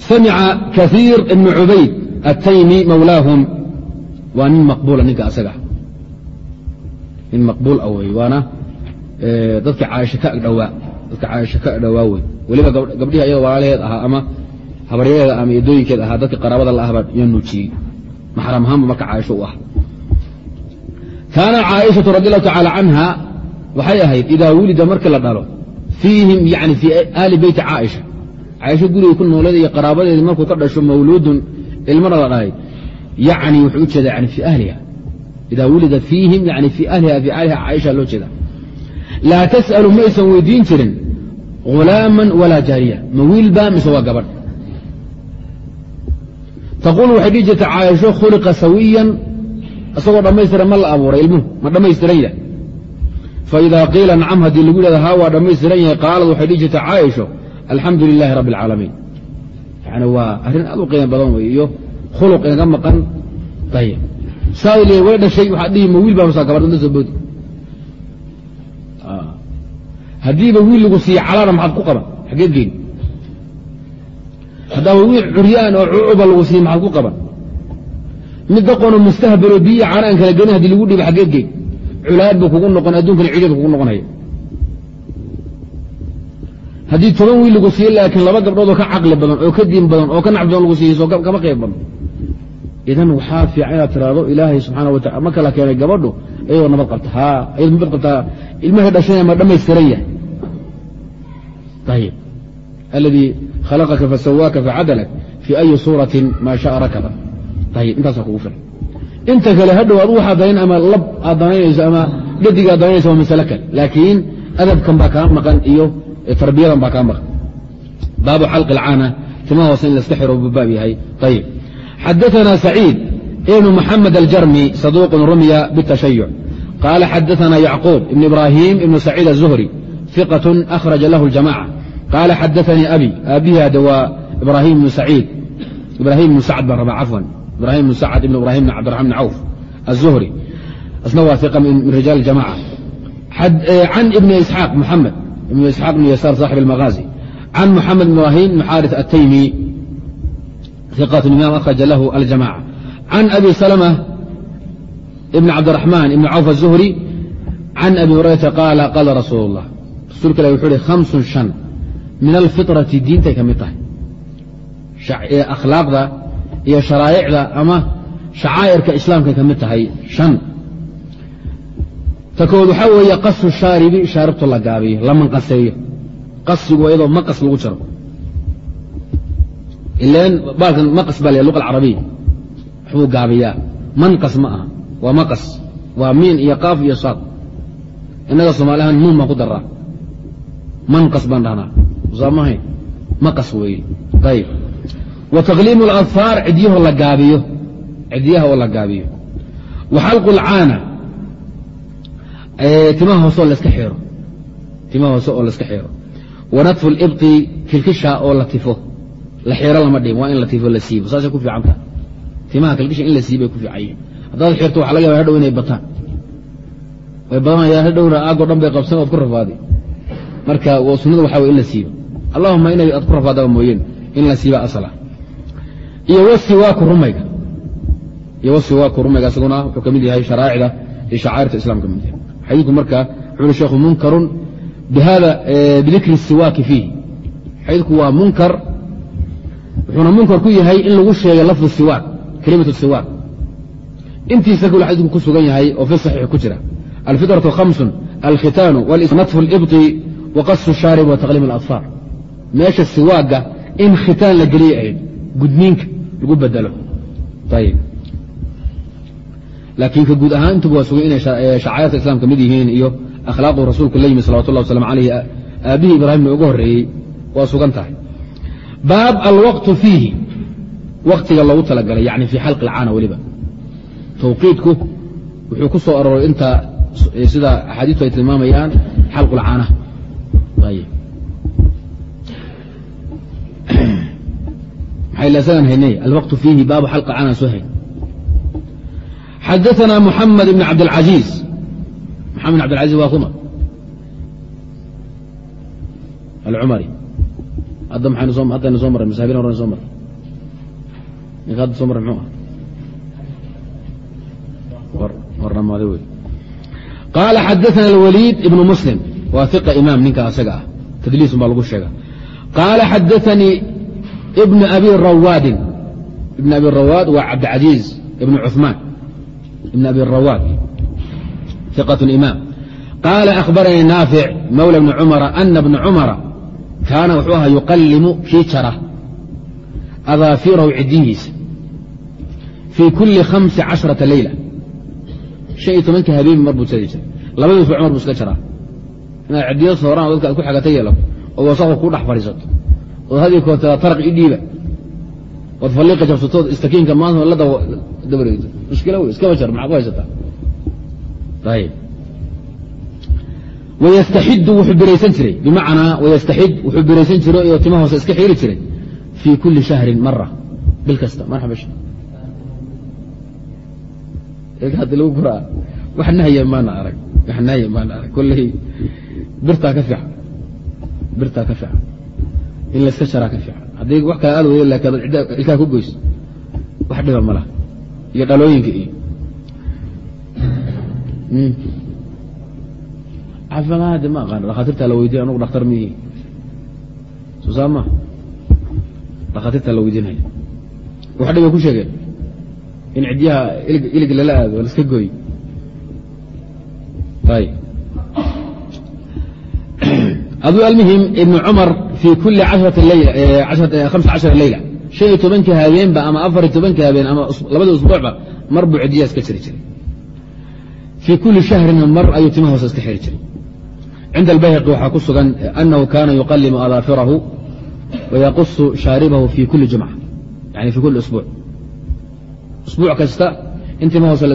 samca kaثيir بn cubayd الtaymi mawlaahum waa nin maqbula ninka asaga nin maqbuul a wey waana dadka caaisha ka agdhowaa dadka caaisha ka agdhowaa wey weliba gabdhihi ayada walaalaheed ahaa ama habaryaheeda ama edooyinkeed ahaa dadka qaraabada la ahba yaa nuujiyey maxram ahaanba marka caaisho u ah kaana caaishatu radi allahu tacaala canha waxay ahayd idaa wulida markii la dhalo fiihim yani fii aali beyti caaisha. Caaisho gurigay ku nooleeda iyo qaraabadeedii markuu ka dhasho mawluudun ilmana la dhalay yani wuxuu u jeeda yani fii ahliha. Idaa wulida fiihim yani fii ahliha fii ahliha caaisha loo jeeda laa tas'alu maysan weydiin jirin hulaaman walaa jaariya. Ma wiilba mise waa gabadh. Taquul waxay dhihi jirta caaisho khuliqa sawiyan isagoo dhammaystiran ma la abuuray ilmuhu ma dhammaystiran yahay faidaa qiila nacam haddii lagu yidhahdo haa waa dhammaystiran yahay. Qaalad waxay dhihi jirta caaisho alxamdu lilaahi rabbi alcaalamiin yani waa arrin aad u qiimo badan wey iyo khuluq inaga maqan. Ayib saa le way dhashay waxaad dhihi ma wiil baa masaa gabar danta soo boodi. Haddiiba wiil lagu siiye calaana maxaad ku qaban xaggeed geyn. Haddaaba wiil curyaan oo cucuba lagu siiye maxaad ku qaban mid daqono mustahbalo biyo caana aan kala gelin haddii lagu dhibo xaggeed geyn culaad buu kugu noqon addunkana ciidadu kugu noqonaya. Haddii toban wiil lagu siiye laakiin laba gabdhood oo ka caqli badan oo ka diin badan oo ka nacb badan lagu siiye soo kama qayb badan. Idan waxaa fiican inaad tiraahdo ilaahay subxaana wa tacala ma kala keenay gabadhu iyadoo nabad qabta. Haa iyado nabad qabtaa ilmahay dhashana ma dhammaystiran yahay. Ayib aladii khalaqaka fasawaaka facadalak fii ayi suuratin maa sha'a rakaba ayib intaasaa kugu filan inta kale hadhow adu waxaad danayn ama lab aad danaynayso ama dhadig aad danaynayso waa masale kale laakiin adabkan baa kaa maqan iyo tarbiyadan baa kaa maqan baabu xalqi alcaana timaha hoose in laska xiro buu baab yahay ayib xadaثna سacيid ibn mxamed aljarmi صaduuq rumya bالتashayuc qaala xadaثna yacquub ibn ibrahim ibn sacيid الzuhri ثiqaة أkhraja lahu الjamاcة qaala xadaثanii abi aabihi hade waa ibrahim ibn saciid ibrahim ibn sacd baan rabaa cafwan ibrahim ibn sacd ibn ibrahim bn cabdiraحman bn cawf الzuhri asna waa iqa min rijaal الjamاcة can ibn isxaaq mxamed ibn isxaaq ibn yasaar صaaxib الmaghazi can mxamed bn ibrahim bn xaariث الtaymi ثقة imam أخرج له الجماعة عن أbي سلمة بن cabدiرحمن بن cوف الزهري عن أbي هuريرaةa qاaل qاla رasuuل الlah rasuulka ilah wuxuu hi خمس شaن min الفiطرaةi diintay ka mid tahay akhlaaqda iyo sharaa'icda ama shacaa'irka islaamkay ka mid tahay شhan ta kood waxaa weeye qasu shaaribi shaaribtu la gaabiyo la manqaseeyo. Qasigu iyadoo maqas lagu jaro. Ilan baalkan maqas baa la luqa alcarabiya waxbuu gaabiyaa. Manqas ma aha. Waa maqas. Waa miin iyo qaaf iyo saad. Innaga soomaaliahaan nuun baan ku daraa manqas baan dhahnaa. Saamahayn maqas weeye. Ayib wa taqliimu aladfaar cidyaho la gaabiyo. Cidyaha oo la gaabiyo. Wa xalqu alcaana. Timaha hoose oo laska xiro timaha hoose oo laska xiro wa natfu libti kilkisha oo la tifo. La xiro lama dhihin waa in la tifo la siibo. Saasay ku fiican taha timaha kalkisha in la siibay ku fiican yihiin haddaad xirto waxa laga yaba hadhow inay bataan. Way badanayaan hadhowna aagoo dhan bay qabsan ood ku rafaadi. Marka sunnada waxa wey in la siibo. Allahuma inay aad ku rafaadaba mooyeen. In la siiba asala iyo wasiwaaku rumayga isaguna wuxuu ka mid yahay sharaa'icda iyo shacairta islam ka mid yahay. Xadiidku marka wuxuu sheekhu munkarun bidikri siwaaki fiihi. Xadiidku waa munkar wuxuuna munkar ku yahay in lagu sheegay lafdu siwaak kelimatu siwaak. Intiisa kule xadiidku ku sugan yahay oo fi saxiix ku jira. Alfitratu hamsun alkhitaanu natfu libti wa qasu shaarib wa taqliim aladfaar meesha siwaagga in khitaan la geliya ahayd gudniinka lagu bedelo. Laakiin ka guud ahaan waa sugay inay shacairta islamka mid yihiin iyo akhlaaqdu rasuulku la yimi salawatu llah wasalam alayhi aabbihii ibraahimna uga horreeyey waa sugan tahay. Baab alwaqtu fiihi waktiga loogu talagalay yani fii xalqi ilcaana weliba. Tawqiidku wuxuu ku soo aroray inta sida axaadiistu ay tilmaamayaan xalqu xadaثna muxamed ibn cabdاlcaziiz maxamed bn abdاlcaziz waa kuma alcumari hadda haddaynu soo marray masaabiin horena soo marray ninka hadda soo marray muxuu ah warnamaaday wey qaala xadaثna اlwaliid ibnu muslim waa iqa imaam ninka asaga ah tadliisun baa lagu sheega qaala xadaثanii ibn abi rawaadin ibn abi rawaad waa cabdicasiiz ibn cuثmaan ibn abi rawaad iqaة imaam qaala akhbaranii naafic mawla bni cumara ana bna cumara kaana wuxuu ahaa yuqallimu kii jara adaafiirahu ciddihiisa fii kulli hamsi casharata leyla shan iyo tobanka habeenbi mar buu jari jiray labadii usbuc mar buu iska jaraa inaad ciddiyo sooraan dadka aad ku xagata yeelato oo wasaqo ku dhex fadhiisato ood haddii koota taraq i ood falliiqa jabsatood istakiinka maanta la dabareegto mushkilo wey iskaba jar maxaad ku ayib wayastaxidu wuxuu biraysan jiray. Bimacnaa wayastaxid wuxuu biraysan jiray oo tima hoose iska xiiri jiray. Fii kulli shahrin mara bil kasta marxaba hadda lagu guraa wax nahya maana arag. Wax nahya maana arag. Kolley birtaa ka fiican. Birtaa ka fiican in layska jaraa ka fiican. Haddii wax kale aad weyda laakiin ad ilkaa ku goyso wax dhiba ma laha. Iyo dhalooyinka iyo caafimaadda ma aqaan. Dhakhaatiirtaa la weydiin anugu dhakhtar miihi soo saa ma? Dhakhaatiirtaa la weydiinaya wax dhibay ku sheegeen. In cidyaha ilig lala aado laska gooy ayb aduu almuhim ibn cumar fii kuli leyla shan iyo tobanka habeenba ama afar iyo tobanka habeen ama labada usbuucba mar buu cidyaha iska jiri jiray. Fii kuli shahrina mar ayuu tima hoose iska xiri jiray. Cinda albayhaqi waxaa ku sugan anahu kana yuqalimu adaafirahu wayaqusu shaaribahu fi kuli jumca yani fi kuli usbuuc. Usbuuc kasta in tima hoose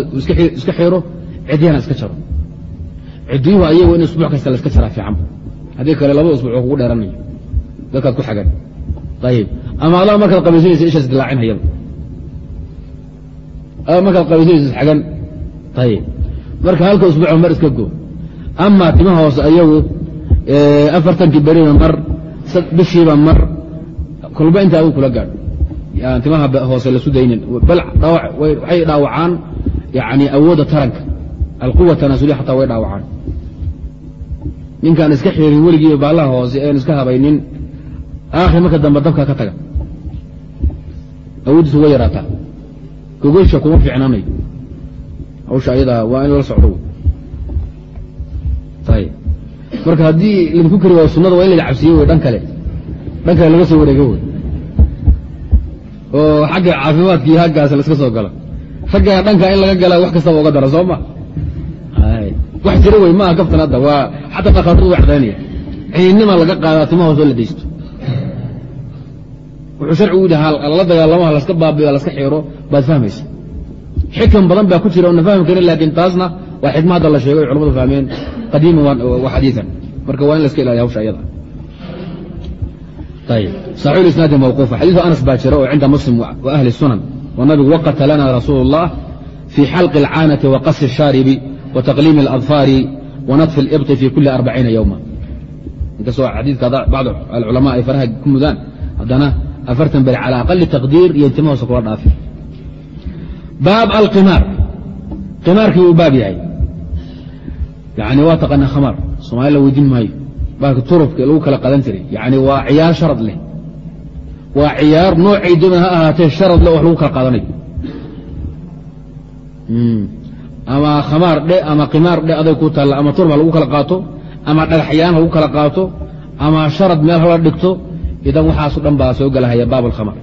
iska xiro cidyana iska jaro. Cidyuhu ayagu in usbuuc kasta laska jaraa fiican haddii kale laba usbuuc oo kugu dheeranayo dadkaad ku xagan. Ayib ama adaa markaad qabaysanaysa ishaas dilaacinhayaba markaad qabaysanaysa xagan. Ayib marka halka usbuuc mar iska go. Ama tima hoose ayagu afartankii beriba mar bishiiba mar kolba inta adigu kula gaadho. Timaha hoose lasu daynin bal waxay dhaawacaan yani awoodda taranka. Alquwa xataa way dhaawacaan ninkaan iska xirin weligiiba baallaha hoose een iska habaynin aakhir marka dambe dabka ka taga. Awooddiisu way yaraataa. Gogoysha kuma fiicnanayo hawsha ayadaa waa in lala socdo. Marka haddii laidinku kari waayo sunada waa in la cabsiye wey dhan kale dhan kale laga soo wareego wey oo xagga caafimaadkii haggaas laiska soo galo. Ragga dhanka in laga gala wax kastaba uga dara soo ma wax jiro wey maaha kaftan hadda waa xataa dhakhaatiru way cadaynaya ciidnima laga qaadaa tima hoosoo la daysto wuxuu sharcigu yidhi la dagaalamaha laska baabiyo laska xiro baad fahmaysa xikam badan baa ku jira oona fahmi karin laakiin taasna waa xikma hadda la sheegay culamadu fahmeen qadiiman wa xadiian marka waa in laska ilaaliya hawsha ayada ayb saxiix isnaadi mawquufa xadiidu anas baa jira oo cinda muslim wa ahli sunan wa nabigu waqata lana rasuulu اllah fii xalqi اlcaanati wa qasi الshaaribi wa taqliimi اladfaari wa nadfi اlibطi fi kuli arbaciina yowma inkastoo xadiidka bacd alculamaa ay faraha ku mudaan haddana afartan beri cala aqali taqdiir iyo intima hoose kula dhaafi baab alqimaar qimaarkii uu baab yahay yani waa taqaana khamaar somaali la weydiin maayo baalka turufka lagu kala qadan jiray yani waa ciyaar sharad leh waa ciyaar noocay doona ha ahaatee sharad leh wax lagu kala qaadanayo ama khamaar dhe ama qimaar dhe aday ku taalla ama turf ha lagu kala qaato ama dhagaxyaan ha lagu kala qaato ama sharad meel hala dhigto idan waxaaso dhan baa soo gelahaya baab alkhamr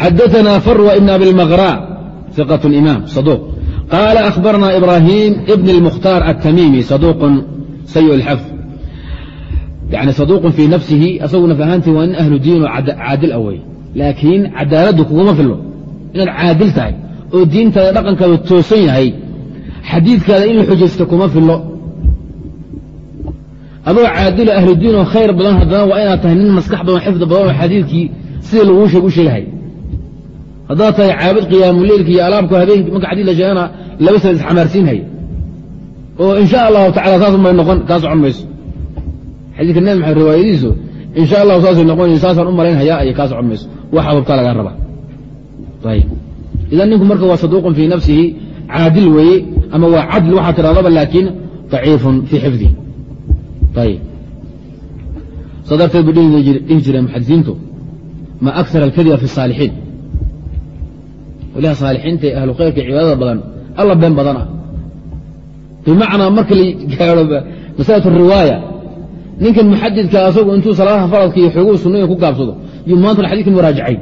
xadaثna farwa ibn abi اlmgrا ثiqة imaam صaduq qaala akhbarna ibrahim ibn اlmukhtaar الtamimi صaduq sayi اlxafd yani saduuqun fii nafsihi asaguna fahantii waa nin ahlu diin oo caadil awey laakiin cadaaladdu kuguma filo inaad caadil tahay oo diintaada dhaqankaada toosan yahay xadiidkaada in la xujaysta kuma filo adoo caadilo ahlu diin oo khayr badan haddana waa inaad tahay nin maskax badan xifdi badan oo xadiidkii sidii laguu sheeg u sheegahay haddaad tahay caabud qiyaamuleylki iyo alaabku habeenkii marka xadiid la sheegana laba sana isxamaarsiinhay oo in sha allahu tacala saasun bay noqon kaa socon mayso. Xadiidka nabi maxamed riwaayadiisu in sha allahu saasay noqon saasaan u malaynhayaa iyo kaa socon mayso. Wax ababtaa lagaa rabaa idan ninku marka waa saduuqun fii nafsihi caadil weeye ama waa cadl waxaa tidhahdaba laakiin daciifun fii xifdihi saa darteed bu dhihi jireen muxadisiintu ma akar alkadiba fi الsaalixiin waliha saalixiinta ee ahlu khayrka cibaadada badan alla been badana bimacnaa marka la gaaro masalatu riwaaya. Ninkan muxadidka asagu intuu salaadaha faradka iyo xooguu sunnayin ku gaabsado yuu maantana xadidka muraajacay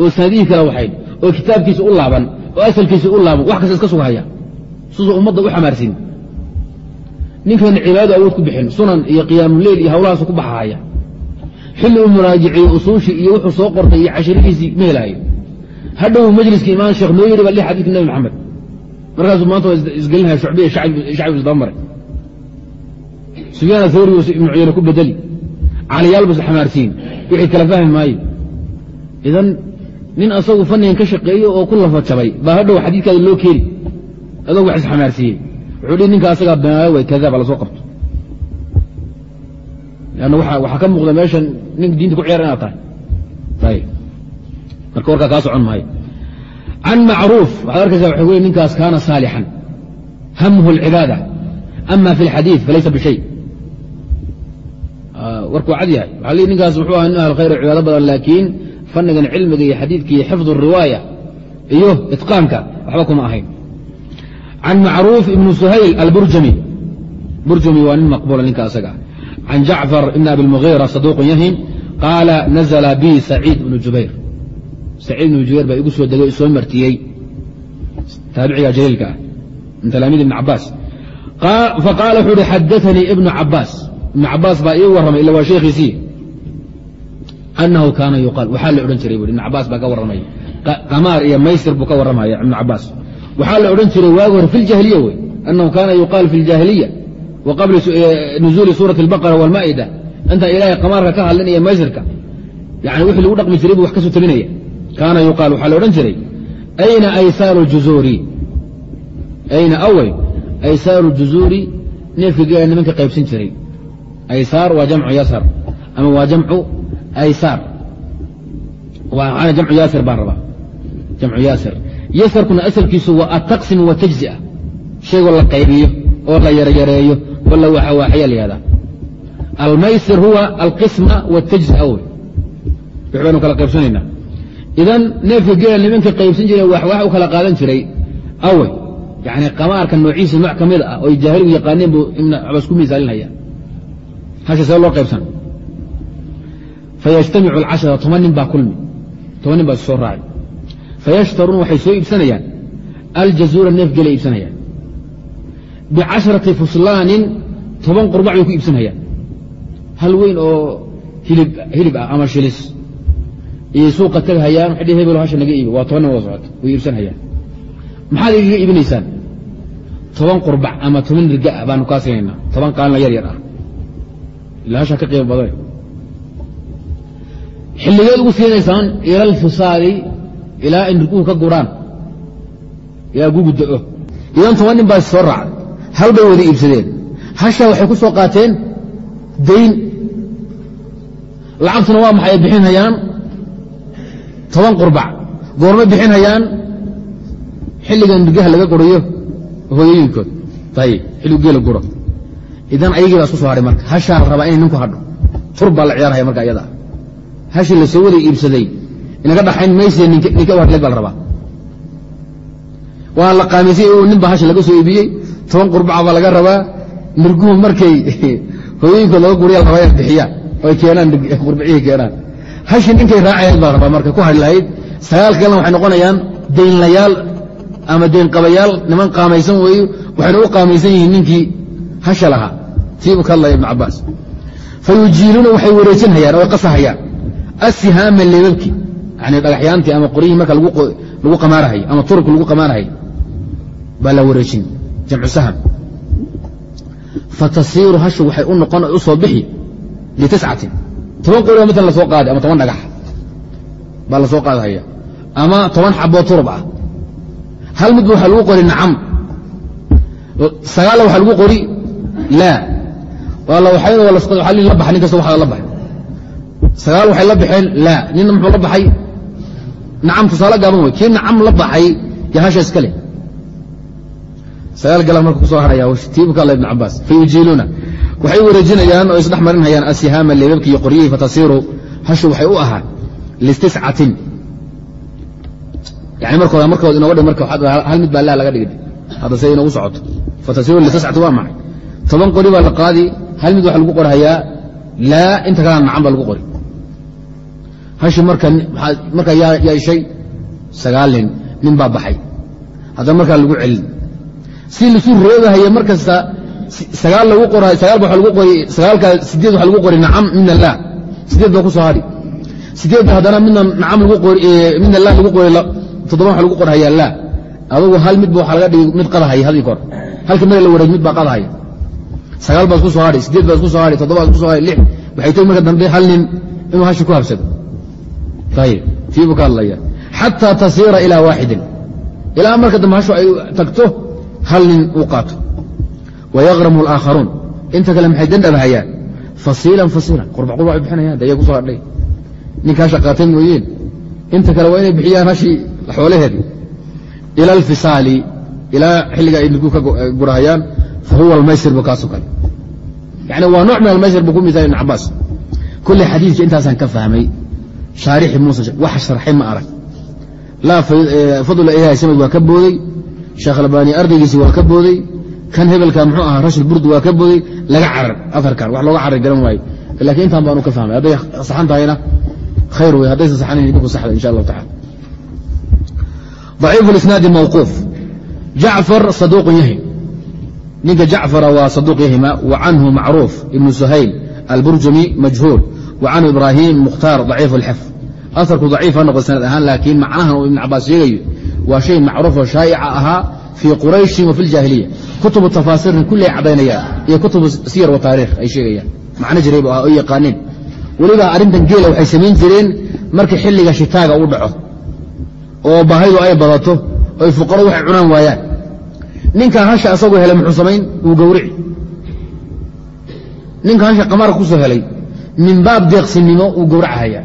oo sanadihii kala waxayn oo kitaabkiisa u laaban oo asalkiisa u laaban wax kasta iska sugahaya susuu ummadda u xamaarsin. Ninkan cibaadadu awood ku bixin sunan iyo qiyaamuleyl iyo hawlahaasu ku baxahaya xilli uu muraajiciyo usuushii iyo wuxuu soo qortay iyo cashiradiisii ma helaayo hadhow majliska imaan sheekh noo yidhi ba li xadidka nabi maxamed markaasuu maanta waa isgelinaya shucbiya shacbi isdaba maray. Sufyaan athawri ibnu cuyane ku bedeli. Caliyaal bas xamaarsiin. Wixii kala fahmi maayo. Idan nin asagu fannigan ka shaqeeyo oo ku lafa jabay. Baa hadhow xadiidkaada loo keeni. Adoo wax isxamaarsiiyey wuxuu ninka asagaa way kadaaba la soo qabto. Lanna waxaa ka muuqda meeshan ninka diinta ku ciyaar inaad tahay. Marka warkaa kaa socon maayo. Can macruuf waxaad arkaysaa waxay wey ninkaas kaana saalixan. Hamhu اlcibaada ama fi اlxadiid falaysa bishay. Warkuu cad yahay. Waxa lii ninkaas wuxuu aha nin ahl khayr cibaado badan laakiin fannigan cilmiga iyo xadiidka iyo xifd riwaaya iyo itqaanka waxba kuma ahayn. Can macruuf ibn suhayl alburjami burjami waa nin maqbuula ninka asaga ah. can jacfar ibn abi saduuqun yahin qaala nazla bi saciid ibnu jubayr. Saciid ibnu jubayr baa igu soo degay soo martiyey. Taabiciga jaliilka ah min talaamiid ibn cabaas faqaala wuxuu uhi xadaanii ibnu cabaas ibnu cabaas baa ii warramay ila waa sheekhiisii anahu kaana yuqaal waxaa la odhan jiray bu ibn cabaas baa ka warramay qamaar iyo maysir buu ka warramaya ibnu cabaas waxaa la odhan jiray waagi hore fi wey anahu kaana yuqaal fi ljahiliya wa qabli nuzuuli suurati albaqara walmaa'ida intaan ilaahay qamaarka ka hadlin iyo maysirka yani wixii lagu dhaqmi jiray buu wax ka soo tabinaya kaana yuqaal waxaa la odhan jiray ayna aysaaru juzuuri ayna awey aysaaru juzuuri neefka geela nimanka qaybsan jiray aysaar waa jamcu yasar ama waa jamcu aysaar waana jamcu yaasir baan rabaa jamcu yaasir yasarkuna asalkiisu waa ataqsim watajzia shaygoo la qaybiyo oo la yaryareeyo oo la waxawaaxaya la almaysir huwa alqisma watajzia wey wix baynu kala qaybsanaynaa idan neefka geela nimanka qaybsan jireen wax wax u kala qaadan jiray awey yani qamaarka noociisa nooc ka mid ah oy jaahiligu yaqaaneen buu ibn cabaas ku misaalinaya hasha see loo qaybsan fayajtamicu alcashara toban nin baa kulmi toban nin baa is soo raacay waxay soo iibsanayaan aljazuura neef geela iibsanayaan bicasharati fuslaanin toban qurbac bay ku iibsanayaan hal weyn oo hilib ah ama shilis iyay suuqa tagahayaan dhihi hebelo hasha naga iibi waa toban nin wada socota way iibsanhayaan maxaad igaga iibinaysaan toban qurbac ama toban riga ah baanu kaa siinaynaa toban qaalna yar yar ah ila hasha ka qiimo badan xilligeed ugu siinaysaan ila alfisaali ilaa in riguhu ka guraan. Ilaa gugu da'o. Idan toban nin baa soo raacday. Hal bay wada iibsadeen. Hashaa waxay ku soo qaateen dayn lacagtuna waa maxay? Ay bixinhayaan toban qurbac. Goorma bixinhayaan xilligan rigaha laga gurayo hooyooyinkood. Ayib xilligu geela guro. Idan ayagii baa isku soo hadhay marka. Hashaa la rabaa inay ninku hadho. Tur baa la ciyaarhaya marka ayada hashii la soo wada iibsaday inaga dhaxayn mayse ninka u hadleed baa la rabaa waana la qaamisay nin baa hasha laga soo iibiyey toban qurbaca baa laga rabaa nirguhu markay hooyooyinkood laga guraya la rabaa bixiyaan oy keenaan qurbicihii keenaan. Hashi ninkay raacayayd baa rabaa marka ku hadhi sagaal kalena waxay noqonayaan daynlayaal ama daynqabayaal niman qaamaysan weeye waxayna u qaamaysan yihiin ninkii hasha lahaa. Tiibu ka hadlaya ibnu cabaas fayujiiluuna waxay wareejinhayaan oo qasahayaan asihaama leebabki yani dhagaxyaantii ama qoryihii marka lagu qamaarahay ama turubki lagu qamaarahay baa la wareejin jamcu saham fatasiiru hashu waxay u noqon u soo bixi litiscatin toban qorioo mala la soo qaaday ama toban dhagax baa la soo qaadahaya ama toban xaboo turub ah hal midba waxaa lagu qori nacam sagaalna waxaa lagu qori laa waa la baxa nin kasta waa la baxay sagaal waxay la baxeen laa ninna muxuu la baxay? Nacam tusaale gaaban wey kii nacam la baxay ya hasha iska leh. Sagaal galan marka ku soo haraya tiibka ibn cabaas fayujiiluuna waxay wareejinayaan oo isdhex marinhayaan asihaama leebabki iyo qoryihii fatasiiru hashu waxay u ahaa listiscatin. Yani markooda markood inooga dhig marka hal mid baa laa laga dhigi hadda say inoogu socoto. Fatasiiru listiscati waa maxay? Toban qori baa la qaadi hal mid waxa lagu qorhayaa laa inta kalena nacan baa lagu qori hashi markaa yeeshay sagaal nin baa baxay. Haddana markaa lagu celin. Si lisu reebahaya mar kasta sagaal lagu qora sagaal ba lagu qori sagaalkaa sideed waxa lagu qori nacam mina laa sideed baa ku soo hadhi sideedba haddana midna nacam lagu qori midna laa lagu qori toddoba waxa lagu qorhayaa laa adugu hal midba waxaa laga dhigi mid qadahaya haddii kor. Halka meel la wareeg mid baa qadahaya sagaal baa isku soo hadhi sideed baa isku soo hadhi toddoba isku soo hadhi lix. Waxay tegi marka dambe hal nin inuu hashi ku habsado buu ka hadlaya xataa tasiira ilaa waaxidin ilaa marka dambe ay tagto hal nin uu qaato wayakramu alaakharuun inta kale maxay dandhabhayaan fasiilan fasiilan qurbac ay bixinayaan daya ku hadhay ninka hasha qaatay mooyeen inta kale waa inay bixiyaan hashii xoolaheedii ila alfisaali ilaa xilliga ay midku ka gurahayaan fa huwa almaysir bu kaasoo kale yani waa nooc min almaysir buu ku misaal ibn cabaas kulle xadiidka intaasaan ka fahmay shaarixi muuse wax sharxay ma arag. Laa fadla ilahi samad waa ka booday. Sheekh albaani ardaygiisi waa ka booday. Kan hebelka muxuu ahaa rashid burdi waa ka booday. Laga carar aarkan wax looga carar garan waaye. Lakiin intaan baanu ka fahmay. Hadday saxan tahayna khayr wey haddaysan saxanayn idinku saxda insha allahu tacala ضaciif اlisnaadi mawquuf. Jacfar saduuqun yahi. Ninka jacfara waa saduuq yahima wa canhu macruuf. Ibnu suhayl alburjumi majhuul wacan ibraahim mukhtaar daciif alxif aarku daciif ha noqda sanad ahaan laakiin macnahan uu ibn cabaas sheegayo waa shay macruufo shaa'ica ahaa fii qurayshin wafi ljaahiliya kutubu tafaasiirna kulley caddaynayaan iyo kutubu siyar wa taariikh ay sheegayaan. Macno jirayb ah oo yaqaaniin. Weliba arrintan geela waxay samayn jireen marka xilliga shitaaga uu dhaco oo bahidu ay badato oy fuqaro waxay cunaan waayaan. Ninka hasha asagoo helay muxuu samayn? Wuu gawrici. Ninka hasha qamaarka ku soo helay? Min baab deeqsinimo uu gowracahayaa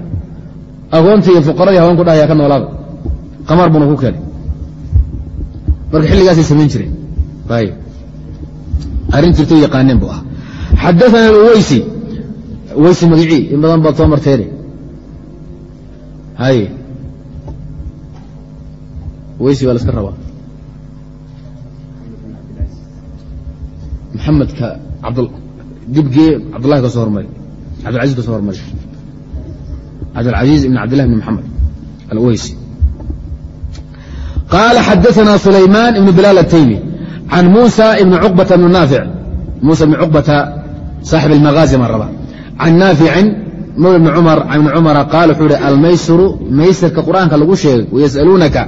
agoontii iyo fuqaradii haween ku dhahaya ka noolaada. Qamaar buuna ku keenay. Marka xilligaasay samayn jireen. Arrin jirto yaqaaneen buu ah. Xadaana uweysi weysi magicii. In badan baad soo marteene hay weysi waa la rabaa. Maxamedka dibgee cabdullahi ka soo cabdilcaziz ka soo hormari cabdilcaziiz ibn cabdillahi bn maxamed alweysi qaala xadaana sulaymaan ibn bilaal ataymi can musa ibn cuqbata bn naafic musa ibn cuqbata saaxib almagaazi maan raba can naaficin mawla bni cumar can ibni cumara qaala wuxuu ihi almaysiru maysirka qur'aanka lagu sheegay wayas'aluunaka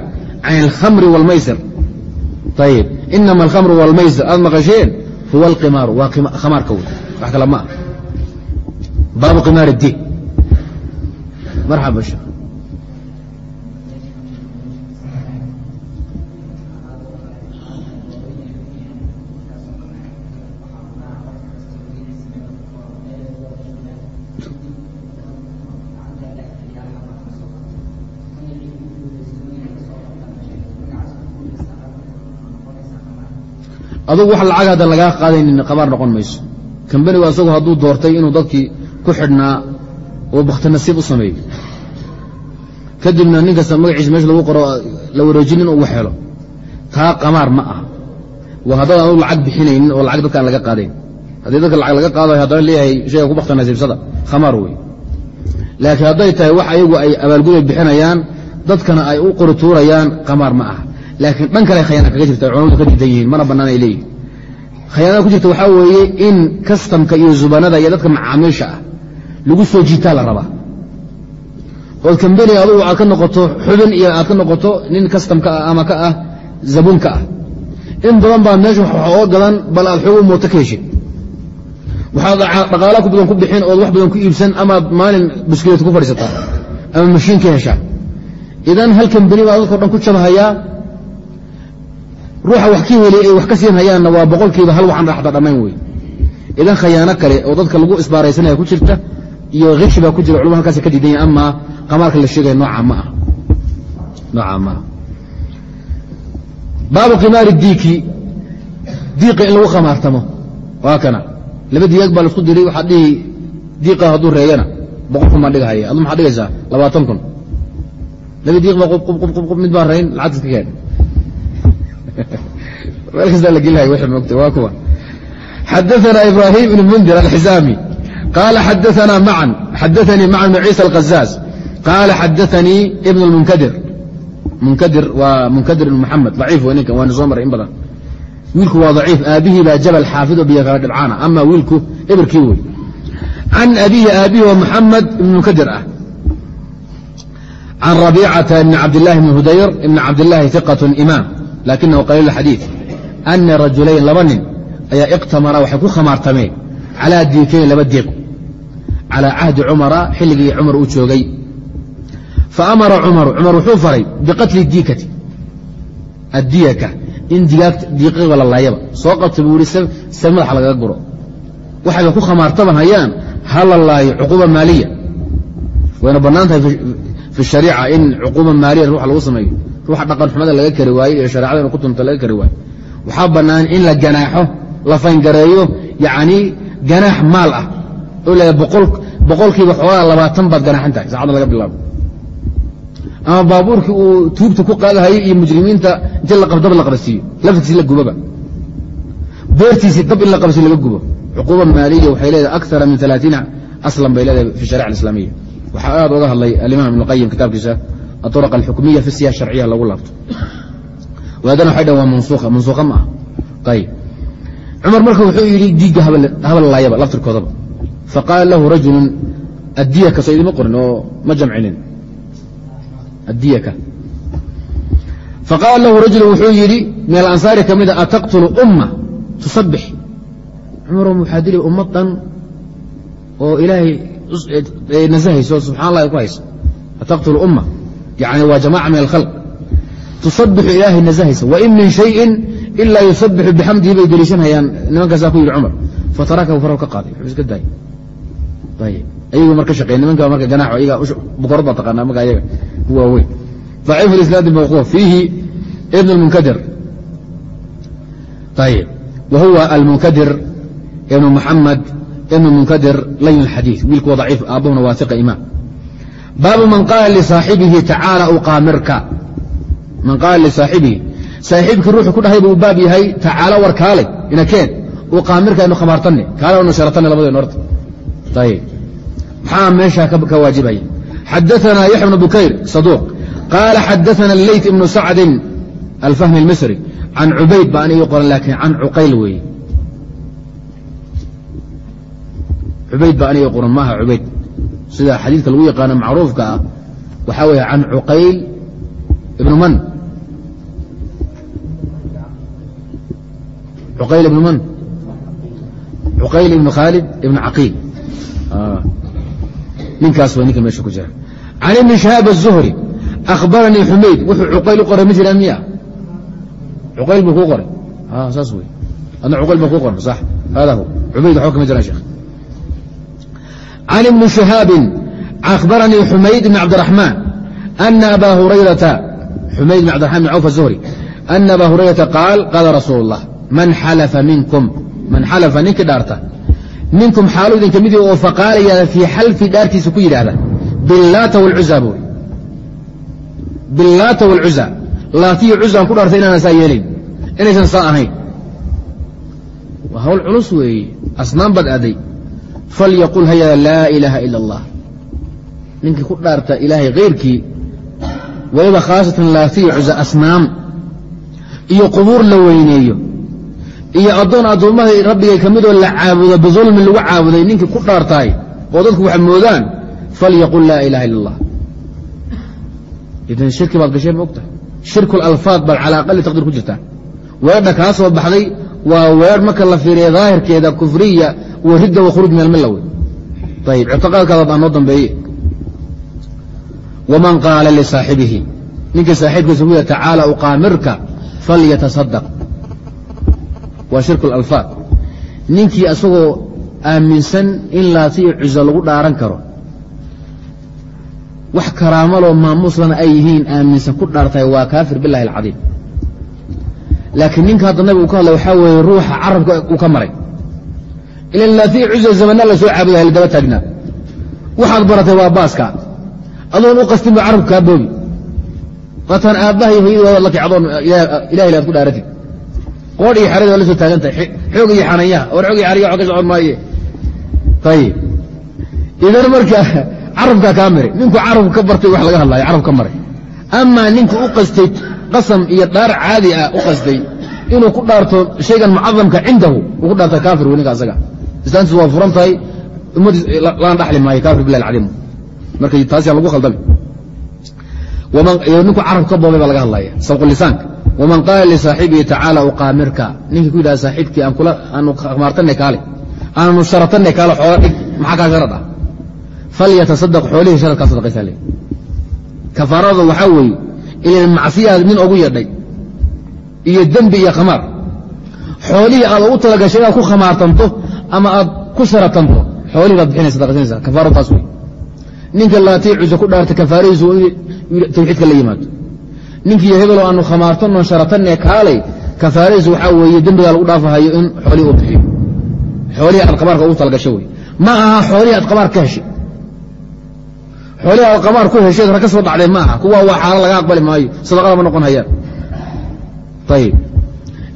can alkhamri wاlmaysir ayib inama alkhamru wاlmaysir aad maqasheen huwa alqimaaru waa khamaarka wey wax kale ma ah baabu qimaar اdiin marxaba adugu wax lacag haddan lagaa qaadaynin qabaar noqon mayso. Kambanigu asagu hadduu doortay inuu dadkii ku xidhnaa oo bakti nasiib u sameeyo kadibna nin magaciisa meesha lagu qoro la wareejinin ugu helo. Taa qamaar ma aha. Waa haddad aanu lacag bixinaynin oo lacag dadka aan laga qaadayn. Haddii dadka lacag laga qaadayo haddana leeyahay shayga ku bakta nasiibsada. Khamaar wey laakiin hadday tahay wax ayagu ay abaalguday bixinayaan dadkana ay u qori tuurayaan khamaar ma aha. Laakiin dhan kale khayaana kaga jirta culamadu ka diidan yihiin mana bannaan ay leeyihiin khayaanada ku jirta waxaa weeye in kastamka iyo zubanada iyo dadka macaamiisha ah lagu soo jiitaa la rabaa. Ood kambeni adugu aad ka noqoto xubin iyo aad ka noqoto nin kastamka ah ama ka ah zabuunka ah. In badan baa meesha wax oo gadan bal aad xoog u mooto ka heshid waxaad dhaqaala ku badan ku bixin ood wax badan ku iibsan amaad maalin biskileet ku fadhiisataa ama mashiin ka heshaa idan hal kambeni baa dadko dhan ku jabahayaa ruuxa wax ka heli ay wax ka siin hayaanna waa boqolkiiba hal waxaan dhaxda dhammayn wey idan khayaano kale oo dadka lagu isbaaraysanaya ku jirta iyo kishi baa ku jira culumad halkaas ka diidan yahin amaa qamaarka la sheegaya noocaa ma ah. Noocaa ma ah. Baabu kimaari diiki. Diiqa in lagu khamaartamo. Waa kana. Laba digaag baa la isku diray waxaad dhihi diiqa hadduu reegana boqol kun baan dhigahaya adu maxaad dhigaysaa? Labaatan kun. Laba diiq baa qub mid baan rayn lacagta iska keen. Meel kastaa la gelinahay wixii moogtay waa kuwa. Xadaثna ibrahim ibn mundir alxizaami qala xadaثna macan xadaثanii macan bn ciisa alqazaaz qala xadaثanii ibn اlmunkadir munkadir waa munkadir ibn muxamed daciif wey ninkan waana soo maray in badan wiilku waa daciif aabihii baa jabal xaafido biyo kala dhibcaana ama wiilku eberkii wey can abihi aabihi wa muxamed ibn munkadir ah can rabiicata ibni cabdillahi bni hudayr ibni cabdillahi iqat imaam lakinahu qaliil xadiid ana rajulayn laba nin ayaa iqtamara waxay ku khamaartameen calaa diikayn laba diiq calaa cahdi cumara xilligii cumar uu joogay. faamara cumaru cumar wuxuu faray biqatli diikati addiyaka in diiqaba la laayaba soo qabta buu ihi se madaxa lagaga guro waxayba ku khamaartaban hayaan ha la laayo cuquuba maaliya wayna bannaan tahay fi shariica in cuquuba maaliya ruuxa lagu sameeyo ruuxa dhaqan xumada laga kari waayo iyo shareecada inu ku tunta laga kari waayo waxaa bannaan in la ganaaxo la fayngareeyo yacni ganaax maal ah boqolkiiba xoogaa labaatan baad ganaaxan tahay saacadda laga bilaabo. Ama baabuurkii uu tuubta ku qaadahayay iyo mujrimiinta intii la dab la qabasiiyo laftiisi la gubaba. Beertiisii dab in la qabasiyo laga gubo. Cuquuba maaliya waxay leedahay akara min alaaiina aslan bay leedahay fi sharica alislaamiya waxaa aad oga hadlay alimaam ibn qayim kitaabkiisa aطurq alxukmiya fi siya sharciya lagu laabto. Waadana waxay dhan waa mansuukha mansuukha ma ah ayib cumar marka wuxuu yidhi diigga habal laayaba laftirkoodaba faqaala lahu rajulu addiyaka soo idima qorin oo ma jamcinin addiyaka faqaala lahu rajulu wuxuu yidhi min alansaari ka mida ataqtulu umma tusabbix cumarow waxaa dili ummad dhan oo ilaahay nasahayso subxana allah ay ku hayso ataqtulu umma yani waa jamaca min alkhalq tusabixu ilaahay nasahaysa wain min shayin ilaa yusabixu bixamdihi bay deliishanhayaan nimankaasaa ku yidhi cumar fatarakahu farahu ka qaaday wuxuu iska daayay ayagu marka shaqeey nimanka marka ganaaxo ayaga bukorad baa taqaanaa marka ayaga ku waaweyn ضaciif اlisnaad mawquuf fiihi ibn اlmunkadir ayib wa huwa almunkadir ibn muxamed ibn munkadir layn اlxadiiث wiilku waa daciif aabuhuna waa iqa imaam baabu man qaala lisaaxibihi tacaala uqaamirka man qaala lisaaxibihi saaxiibkii ruuxu ku dhahay buu baab yahay tacaala war kaalay inakeen uqaamirka inu khamaartanne kaala inu sharatanne labadeen horta ayib maxaa meesha ka waajibaya xadaana yaxya bn bukayr saduuq qaala xadaana leyt ibnu sacdin alfahmi اlmisri can cubayd baan ii qoran laakiin can cuqayl weeye cubayd baan ii qoran maaha cubayd sida xadiidka lagu yaqaano macruufka ah waxaa weeye can cuqayl ibnu man cuqayl ibnu man cuqayl ibnu khaalid ibnu caqiil ninkaas waa ninka meesha ku jira can ibni shahaab الzuhri akhbaranii xumayd wuxuu cuqayl u qoray ma jiraan miya cuqayl buu kuu qoray saas wey adna cuqayl baa kuu qoran sax hada hu cubayd waxba kama jiraan sheekh can ibni shihaabi akhbaranii xumayd bn cabdiraxmaan ana aba hurayrata xumayd bn cabdiraxman bn cawf aلzuhri ana aba hurayrata qaal qaala rasuul اllah man xalafa minkum man xalafa ninkii dhaarta minkum xaalu idinka mid oo faqaalaya fii xalfi dhaartiisa ku yidhaahda bilaata wlcuza buuri bilaata wlcuza laatiyo cuzaan ku dhaartay inaana saa yeelayn inaysan saa ahayn. Waa hawl culus weeye asnaan baad aaday. Falyaqul hayada laa ilaaha ila allah. Ninkii ku dhaarta ilaahay kayrkii waliba khaasatan laatiyo cusa asnaam iyo qubuur la weyneeyo iyo addoon addoommaha rabbigay ka midoo la caabudo biulmi lagu caabuday ninkii ku dhaartaay oo dadku wax moodaan falyaqul laa ilaha ila allah idan shirki baad gasheen ma ogtahay? Shirku lalfaad baad cala aqali taqdiir ku jirtaa weedha kaa soo baxday waa weedh marka la fiiriya daahirkeeda kufriya wa ridda wa khuruuj min almilla wey ayib ictiqaadkaada baa noo dambeeye waman qaala lisaaxibihi ninkii saaxiibkiisa ku tacaala uqaamirka falyatasadaq waa shirku lalfaad ninkii asagoo aaminsan in laatiyo cuso lagu dhaaran karo. Wax karaamaloo maamuuslana ay yihiin aaminsan ku dhaartay waa kaafir bilahi alcadiim. Laakiin ninka hadda nabigu ka hadlay waxaa weeye ruuxa carabka uu ka maray. Ilan laatiyo cuso zamana la soo caabudahay la daba taagnaa waxaad baratay waa baaska. Adoon u qastin ba carabku kaa boobi. Waataan aabbaha iyo hoyada la kacdoon ilahay aad ku dhaaratid qoodh iyo xarada waa la soo taagan tahay xoog iyo xanayaha war xoog iyo xanaya wa ka socon maaye ayib idan marka carabkaa kaa maray ninku carab ka bartay wax laga hadlaayo carab ka maray amaa ninka u qastay qasam iyo dhaar caadi ah u qastay inuu ku dhaarto shaygan mucadamka cindahu uu ku dhaarta kaafir wey ninka asaga islaantiis waa furan tahay ummadiis lana dhaxli maayo kaafir bilah alcadiim marka taas yaa lagu khaldami ninku carab ka boobay baa laga hadlaya sabqulisaanka waman qaala lisaaxibihi tacaala uqaamirka ninkii ku yidhaha saaxiibkii aanu khamaartanay kaale aanu sharatanay kaale xoola dhig maxaa kaa sharad ah falyatasadaq xoolihii sharadkaa sadaqaysaa le kafaarada waxaa weeye ilan nin ogu yeedhay iyo dembi iyo khamaar xoolihii aad ugu talagashay inaad ku khamaartanto ama aad ku sharatanto xoolihii baad bixinay sadaqaysanaysaa kafaaradu taas wey ninka laatii cuso ku dhaarta kafaaradiisu tawxiidka la yimaado ninkii hebeloo aanu khamaartanno sharatanne kaalay kafaaradiisu waxaa weeye dembigaa lagu dhaafahayo in xoolihii u bixiyo. Xoolihii aad qabaarka ugu talagasho wey ma aha xoolihii aad qabaar ka heshay xoolihii aad qabaar ku heshay ra ka soo dhacday ma aha. Kuwa waa xaalo laga aqbali maayo. Sadaqada ma noqon ayib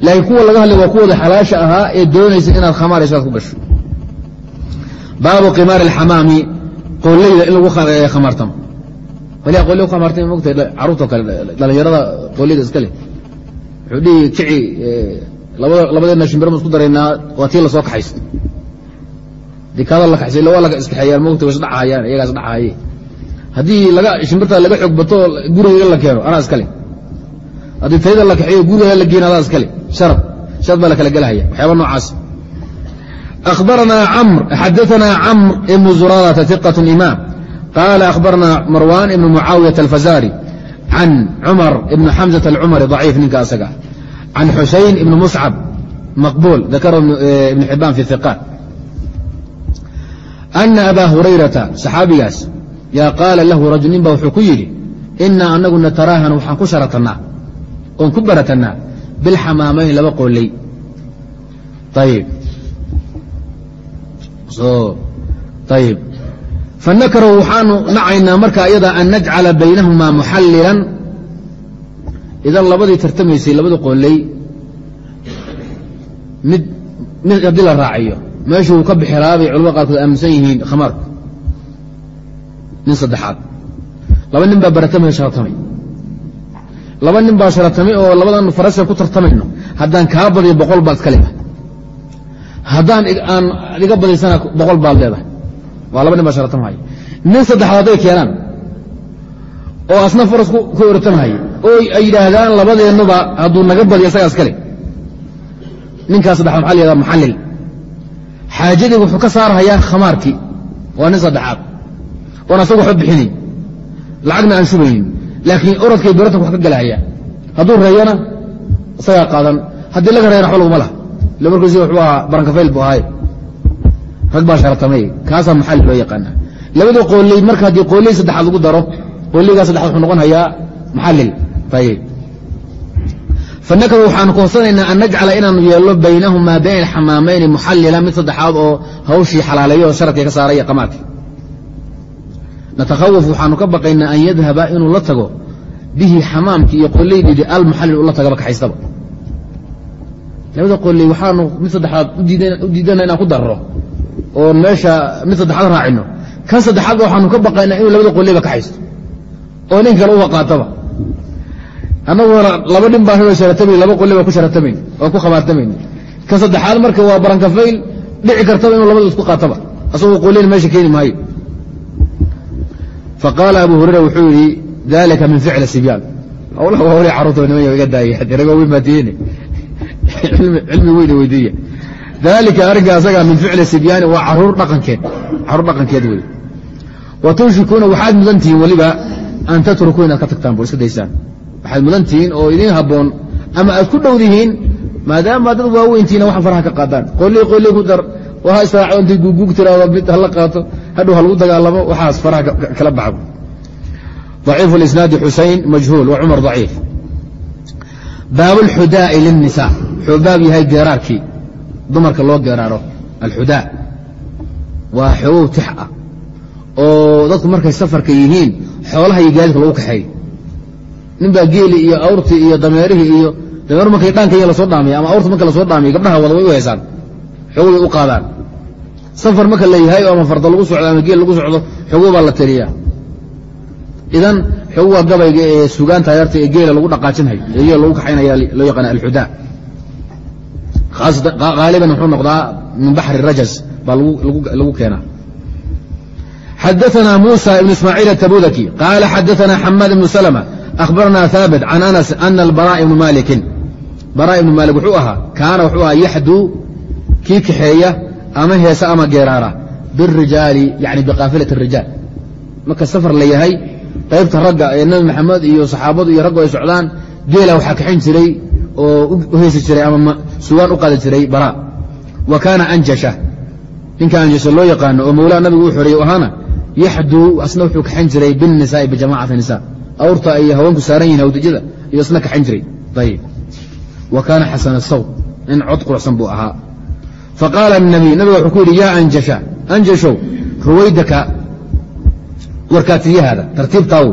laakiin kuwa laga hadlay waa kuwooda xalaasha ahaa ee doonaysa inaad khamaarayso aad ku gasho. Baabu qimaari alxamaami qooleyda in lagu khamaartamo bal qolyo ka martay mta caruurto kale dhalinyarada qolyada iskale wuxuu dhihi kici eh, labadeena shimbir ma isku daraynaa? Waa tii la soo kaxayso dikaada la kaxsay waa laga iskaxeeyaan mogta way isdhacahayaan iyagaas dhacahaye haddii laga shimbirta laga xoog bato gurigayga la keeno anaa iskale haddii tayda la kaxeeyo gurigayga la geena adaa iskale sharab shad baa la kala gelahaya waxyaaba noocaas. Akhbaranaa camr xadaanaa camr ibnu zuraarata iqat imaam. قال أخبرنا مروان بن معاوية الفزاري عن عمر بن حمزة العمري ضعيف ninka asaga عن حuسين بن مصعب مقبول ذكره بن حبان في الثقات أن أbا هريرة صxaabigaas yaa قاala lahu rajul nin ba wuxuu ku yidhi إnaa anagu nataraahan waxaan ku sharatanaa oon ku baratanaa biاlxamaamayn laba qooley ayb ayb fanakarahu waxaanu nacaynaa marka ayada an najcala baynahumaa muxallilan idan labadii tartamaysay labada qooley mid mid haddii la raaciyo meeshuu ka bixilaabay culamada qaarkood aaminsan yihiin khamaarku nin saddexaad laba nin baa baratamay sharatamay laba nin baa sharatamay oo labadan farasa ku tartamayno haddaan kaa badiyo boqol baad iska leedahay haddaan aan iga badaysana boqol baad leedahay waa laba nin baa sharatamhaya nin saddexaad hadday keenaan oo asna faras ku ortamhaya oo ay yidhaahdaan labadeennuba hadduu naga badiyo isagaa iskale ninkaas saddexaad maxaa layhahdaa muxallil. Xaajadii wuxuu ka saarhayaa khamaarkii. Waa nin saddexaad. Oon asaga waxba bixinayn lacagna aan shubaynin. Laakiin oradkay beratanku wax ka galahayaa. Hadduu reeyana isagaa qaadan. Haddii laga reeyana waxba laguma laha. Ila wuxuu ahaa barankafayl buu ahaaye rag baa sharatamay kaasaa maxalli loo yaqaana labada qooley marka haddii qooley saddexaad lagu daro qooleygaa saddexaad wuxuu noqon muxallil ayib fanakadu waxaanu koonsanaynaa an najcala inaanu yeelno baynahumaa bayn alxamaamayni muxallila mid saddexaad oo hawshii xalaaleeyo oo sharadkii ka saaraya qamaarkii natakhawaf waxaanu ka baqaynaa an yadhaba inuu la tago bihi xamaamkii iyo qoleydidi almuxallil ula tagaba kaxaystaba labada qoley waxaanu mid saddexaad u diidana inaan ku darro oo meesha mid saddexaad raacino. Kan saddexaadba waxaanu ka baqaynaa inuu labada qoleyba ka haysto. Oo nin kale uba qaataba annaguna laba nin baan sharatamayn laba qoley baan ku sharatamayn oo ku khabaartamayn kan saddexaad marka waa barankafayl dhici kartaba inuu labada isku qaataba. Asagoo qoleyna meesha keeni maayo. Faqaala abu hurayra wuxuu yidhi dalika min ficli sibyaan. Hawlaha waa wali carruurta nimanya iga daaya rag waaweyn baa tihiin cilmi weyna weydiiya dalika arrinka asaga min ficli sibyaani waa caruur dhaqankeed caruur dhaqankeed wey wa tunshikuuna waxaad mudan tihiin weliba an tatrukuu inaad ka tagtaan bur iska daysaan waxaad mudan tihiin oo idiin habboon ama aad ku dhowdihiin maadaama dad waaweyntiina waxan faraha ka qaadaan qolii qolii ku dar ha israaco intay guuguug tiraado mid hala qaato hadhow ha lagu dagaalamo waxaas faraha kala baxo ضaciif اisnaadi xusayn majhuul wa cumar ضaciif baab اlxudaa'i lلnisaa wuxuu baab yahay geeraarkii dumarka loo geeraaro alxudaa. Waa xoogow tix ah oo dadku markay safarka yihiin xoolaha iyo gaadidka lagu kaxeeyo. Nin baa geeli iyo awrtii iyo dameerihii iyo dameer markay dhaanka la soo dhaamiya ama awrta marka la soo dhaamiya gabdhaha wada way u heysaan xoogay u qaadaan. Safar marka la yahay oo ama farda lagu socdo ama geel lagu socdo xogo baa la tiriyaa idan xoguwa gabayga ee sugaanta yarta ee geela lagu dhaqaajinhayo ee geel lagu kaxaynaya loo yaqaana alxudaa haaliban wuxuu noqdaa min baxri rajaz baa lagu keenaa xadaثna muسى بن ismاعيiل التbudki qاala xadaثna xmاad بن سلمة أخbarna ثاaبت عن أنس أن البراء بن mالكi barاء بن mالك wuxuu ahaa kaana wuxuu ahaa yaxduu kii kaxeeya ama heesa ama geeraara birijaali yani biqaafilat الrijaal marka safar la yahay qaybta ragga ee nabi maxamed iyo saxaabadu iyo raggu ay socdaan geela waxaa kaxayn jiray oo heesi jiray ama sugaan u qaadi jiray bara. Wa kaana anjasha. Ninka anjasha loo yaqaano oo mawlaa nabigu u xoreeye ahaana yaxduu asna wuxuu kaxayn jiray binisaa'i bijamacati nisa. Awrta ay haweenku saaran yihiin hawdajada iyo isna kaxayn jiray. Ayib wa kaana xasana sawt nin cod quruxsan buu ahaa. Faqaala nabiy nabiga wuxuu ku yidhi yaa anjasha anjashow ruwaydaka warkaatiyahaada tartiibtaaw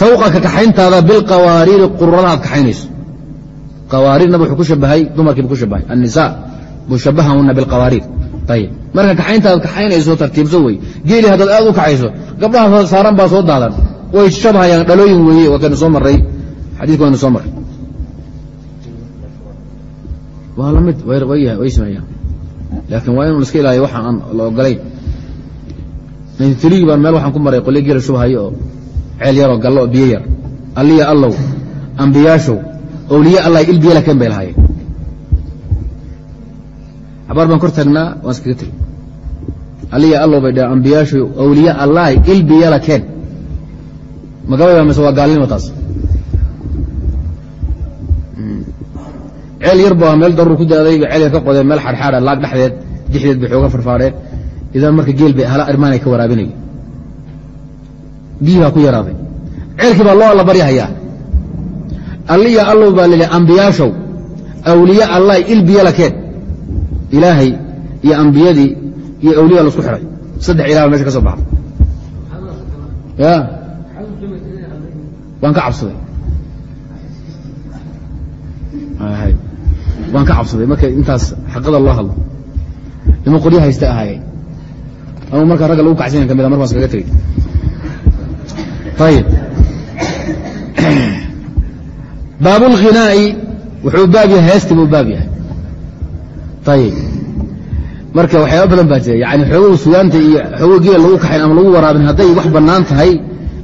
sawqaka kaxayntaada bilqawaariiri qururada aad kaxaynayso qawaariir nabig wuxuu ku shabahay dumarkiibu ku shabahay annisaa buu shabahahuna bilqawaariir ayib marka kaxayntaad kaxaynayso tartiibso wey. Geeli haddaad aad u kaxayso gabdhaha saaran baa soo daadan way shabahayaan dhalooyin weeye waa kaynu soo maray. Xadiiska waynu soo maray. Waa la mid way sameeyaan. Laakiin waa inu iska ilaaliyo waxa aan la ogolayn ntligi baan meel waxaan ku maray qolyo geela shubhayo oo ceel yaroo gallo oo biyo yar. Alliya allow ambiyaashow owliye allah ilbiyala ken bay lahaayeen xabaar baan kor taagnaa waan iskaga tegi alliya allow bay dhaheen ambiyaashow owliye allah ilbiyala ken magabay baa mise waa gaalnimo taas ceel yar ba meel darur ku daaday ceel yar ka qodeen meel xadxaada laag dhexdeed dixdeed bay xooga farfaadheen idan marka geel bay hala irmaanay ka waraabinaya biyii baa ku yaraaday ceelkii baa loo alla alliya allow baa lili ambiyaashow awliye allah ilbiyalakeen ilaahay iyo ambiyadii iyo awliya la isku xidhay saddex ilah meesha ka soo baxa ya. Waan ka cabsaday. Waan ka cabsaday. Marka intaas xaqada loo hadlo. Nima qoryo haysta ahaayeen ama markaa ragga lagu kacsan ka mida mar baan iskaga tegey. Ayib baab اlghinaa'i wuxuu baab yahay heestii buu baab yahay. Ayib marka waxyaaba badan baa jira yani xoogow sugaanta iyo xoogow geela lagu kaxayn ama lagu waraabin hadday wax bannaan tahay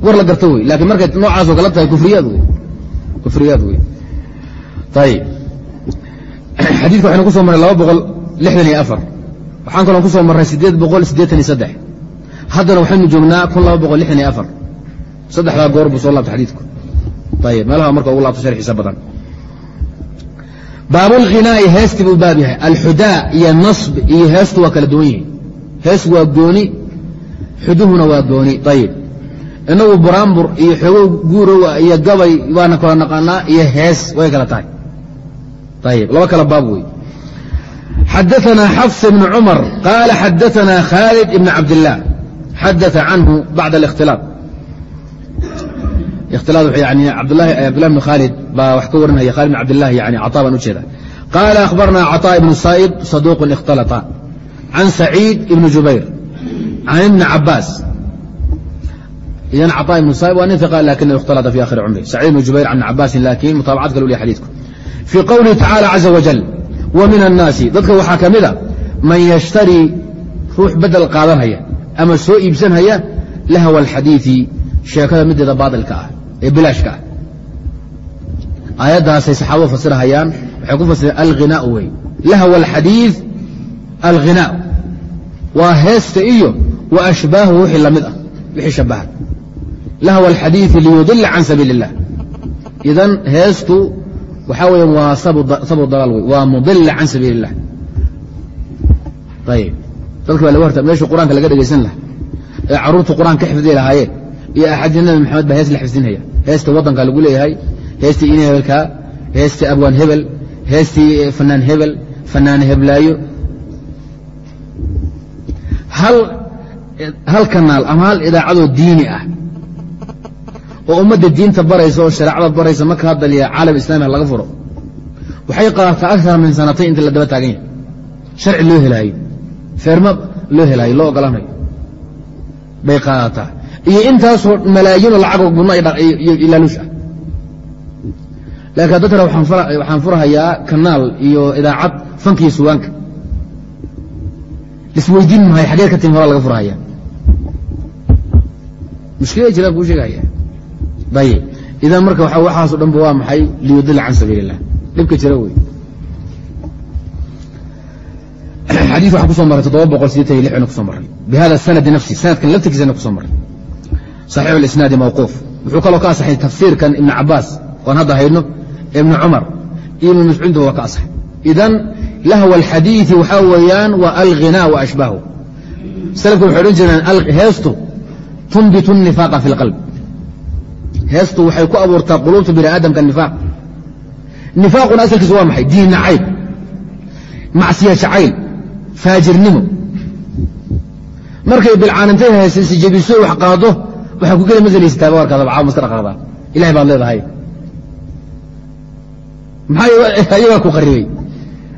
war la garto wey. Lakiin markay noocaasoo kale tahay kufriyaad wey. Kufriyaad wey. Ayib xadiidka waxaynu ku soo marray laba boqol lixdan iyo afar. Waxaan kaloo ku soo marray siddeed boqol siddeetan iyo saddex. Haddana waxaynu joognaa kun laba boqol lixdan iyo afar. Saddexdaa goor buu soo laabtay xadiidku ayib meelaha marka ugu laabto sharxiisa badan baabulghinaa'i heestii buu baab yahay alxudaa iyo nasb iyo heestu waa kala duwan yihin hees waa gooni xuduhuna waa gooni ayib inagu buraanbur iyo xogow guurowa iyo gabay baana kala naqaanaa iyo hees way kala tahay ayib laba kala baab wey xadaثna xafs bn cumar qaala xadaثna khaalid ibn cabdiلlah xadaثa canhu bacd الاkhtilaaط ikhtilaa yani abdlahi bn khaalid baa wax ka warinaya khalid bn cabdilah yani caطaa baan u jeeda qaala akhbarna caطاء ibnu saa'ib saduuq اkhtalطa can saciid ibni jubayr can ibni cabaas idan caطاء ibnu saa'ib waa nin iqa lakinahu اkhtalطa fi akhiri cumri saciid ibni jubayr can cabaasin laakiin mutaabacad kale u leh xadiidku fii qowlihi tacaalى caزa wajal wa min الnaasi dadka waxaa ka mida man yashtarii ruux bedel qaadanhaya ama soo iibsanhaya lahw alxadiiثi sheekada mideeda baailka ah ee bilaashka. Ah aayaddaasay saxaabadu fasirhayaan waxay ku fasireen alhinaa wey lahw alxadiid alhinaa waa heesta iyo wa ashbaahu wixii la mid ah wixii shabaha lahw alxadiidi liyudila can sabiili اllah idan heestu waxaa weeyaan waa sabu dalaal wey waa mudila can sabiili اllah ayib dadki baa laga horta meeshii qur'aanka laga dhegaysan lahaa. Ee carruurtu qur'aan ka lahaayeen iyo axaadiis nabi maxamed baa hees la xifdinhaya heesta waddanka lagu leeyahay heestii in hebelkaa heestii abwaan hebel heestii fanaan hebel fanaan heblaayo. Hal kanaal ama hal idaacadoo diini ah oo ummadda diinta baraysa oo shareecada baraysa marka haddaliya caalam islamiha laga furo waxay qaadataa akar min sanatayn inta la daba taagan yahay sharci loo helaayo feerma loo helaayo loo ogolaanayo bay qaadataa iyo intaasoo malaayiinoo lacagoo gudno iyo ilaaluush ah laakiin haddana waxaan furhayaa kanaal iyo idaacad fankiiyo sugaanka lisweydiin maayo xageed ka timi horaa laga furhaya mushkilada jiraan kuu sheegahaya ayib idan marka waxaaso dhanba waa maxay? Liyudila can sabiil illah dhibka jira wey xadii waxaan kuso maray toddoba boqol sideetan iyo lixna kuso maray. Bihada sanadi nafsi sanadkan laftirkiisana kuso maray saxiixu اlisnaadi mawquuf wuxuu kaloo ka asaxay tafsiirkan ibn cabaas oan hadda hayno ibn cumar iyo ibn mascuudba waa ka asaxay idan lahw alxadiiثi waxaa weeyaan waa alghina wa ashbaahu salafku waxay odhan jireen heestu tunbitu الnifaaqa fi اlqalb heestu waxay ku abuurtaa quluubta bini aadamka nifaaq nifaaquna asalkiisu waa maxay diin nacayb macsiya jacayl faajirnimo markay bilcaanintay haysayse jebiso wax qaado waxaa ku geli masalaysataa warkaada bacaa maska dhaqaaqdaa ilahay baad leedahay maxaa ayagaa ku qaribay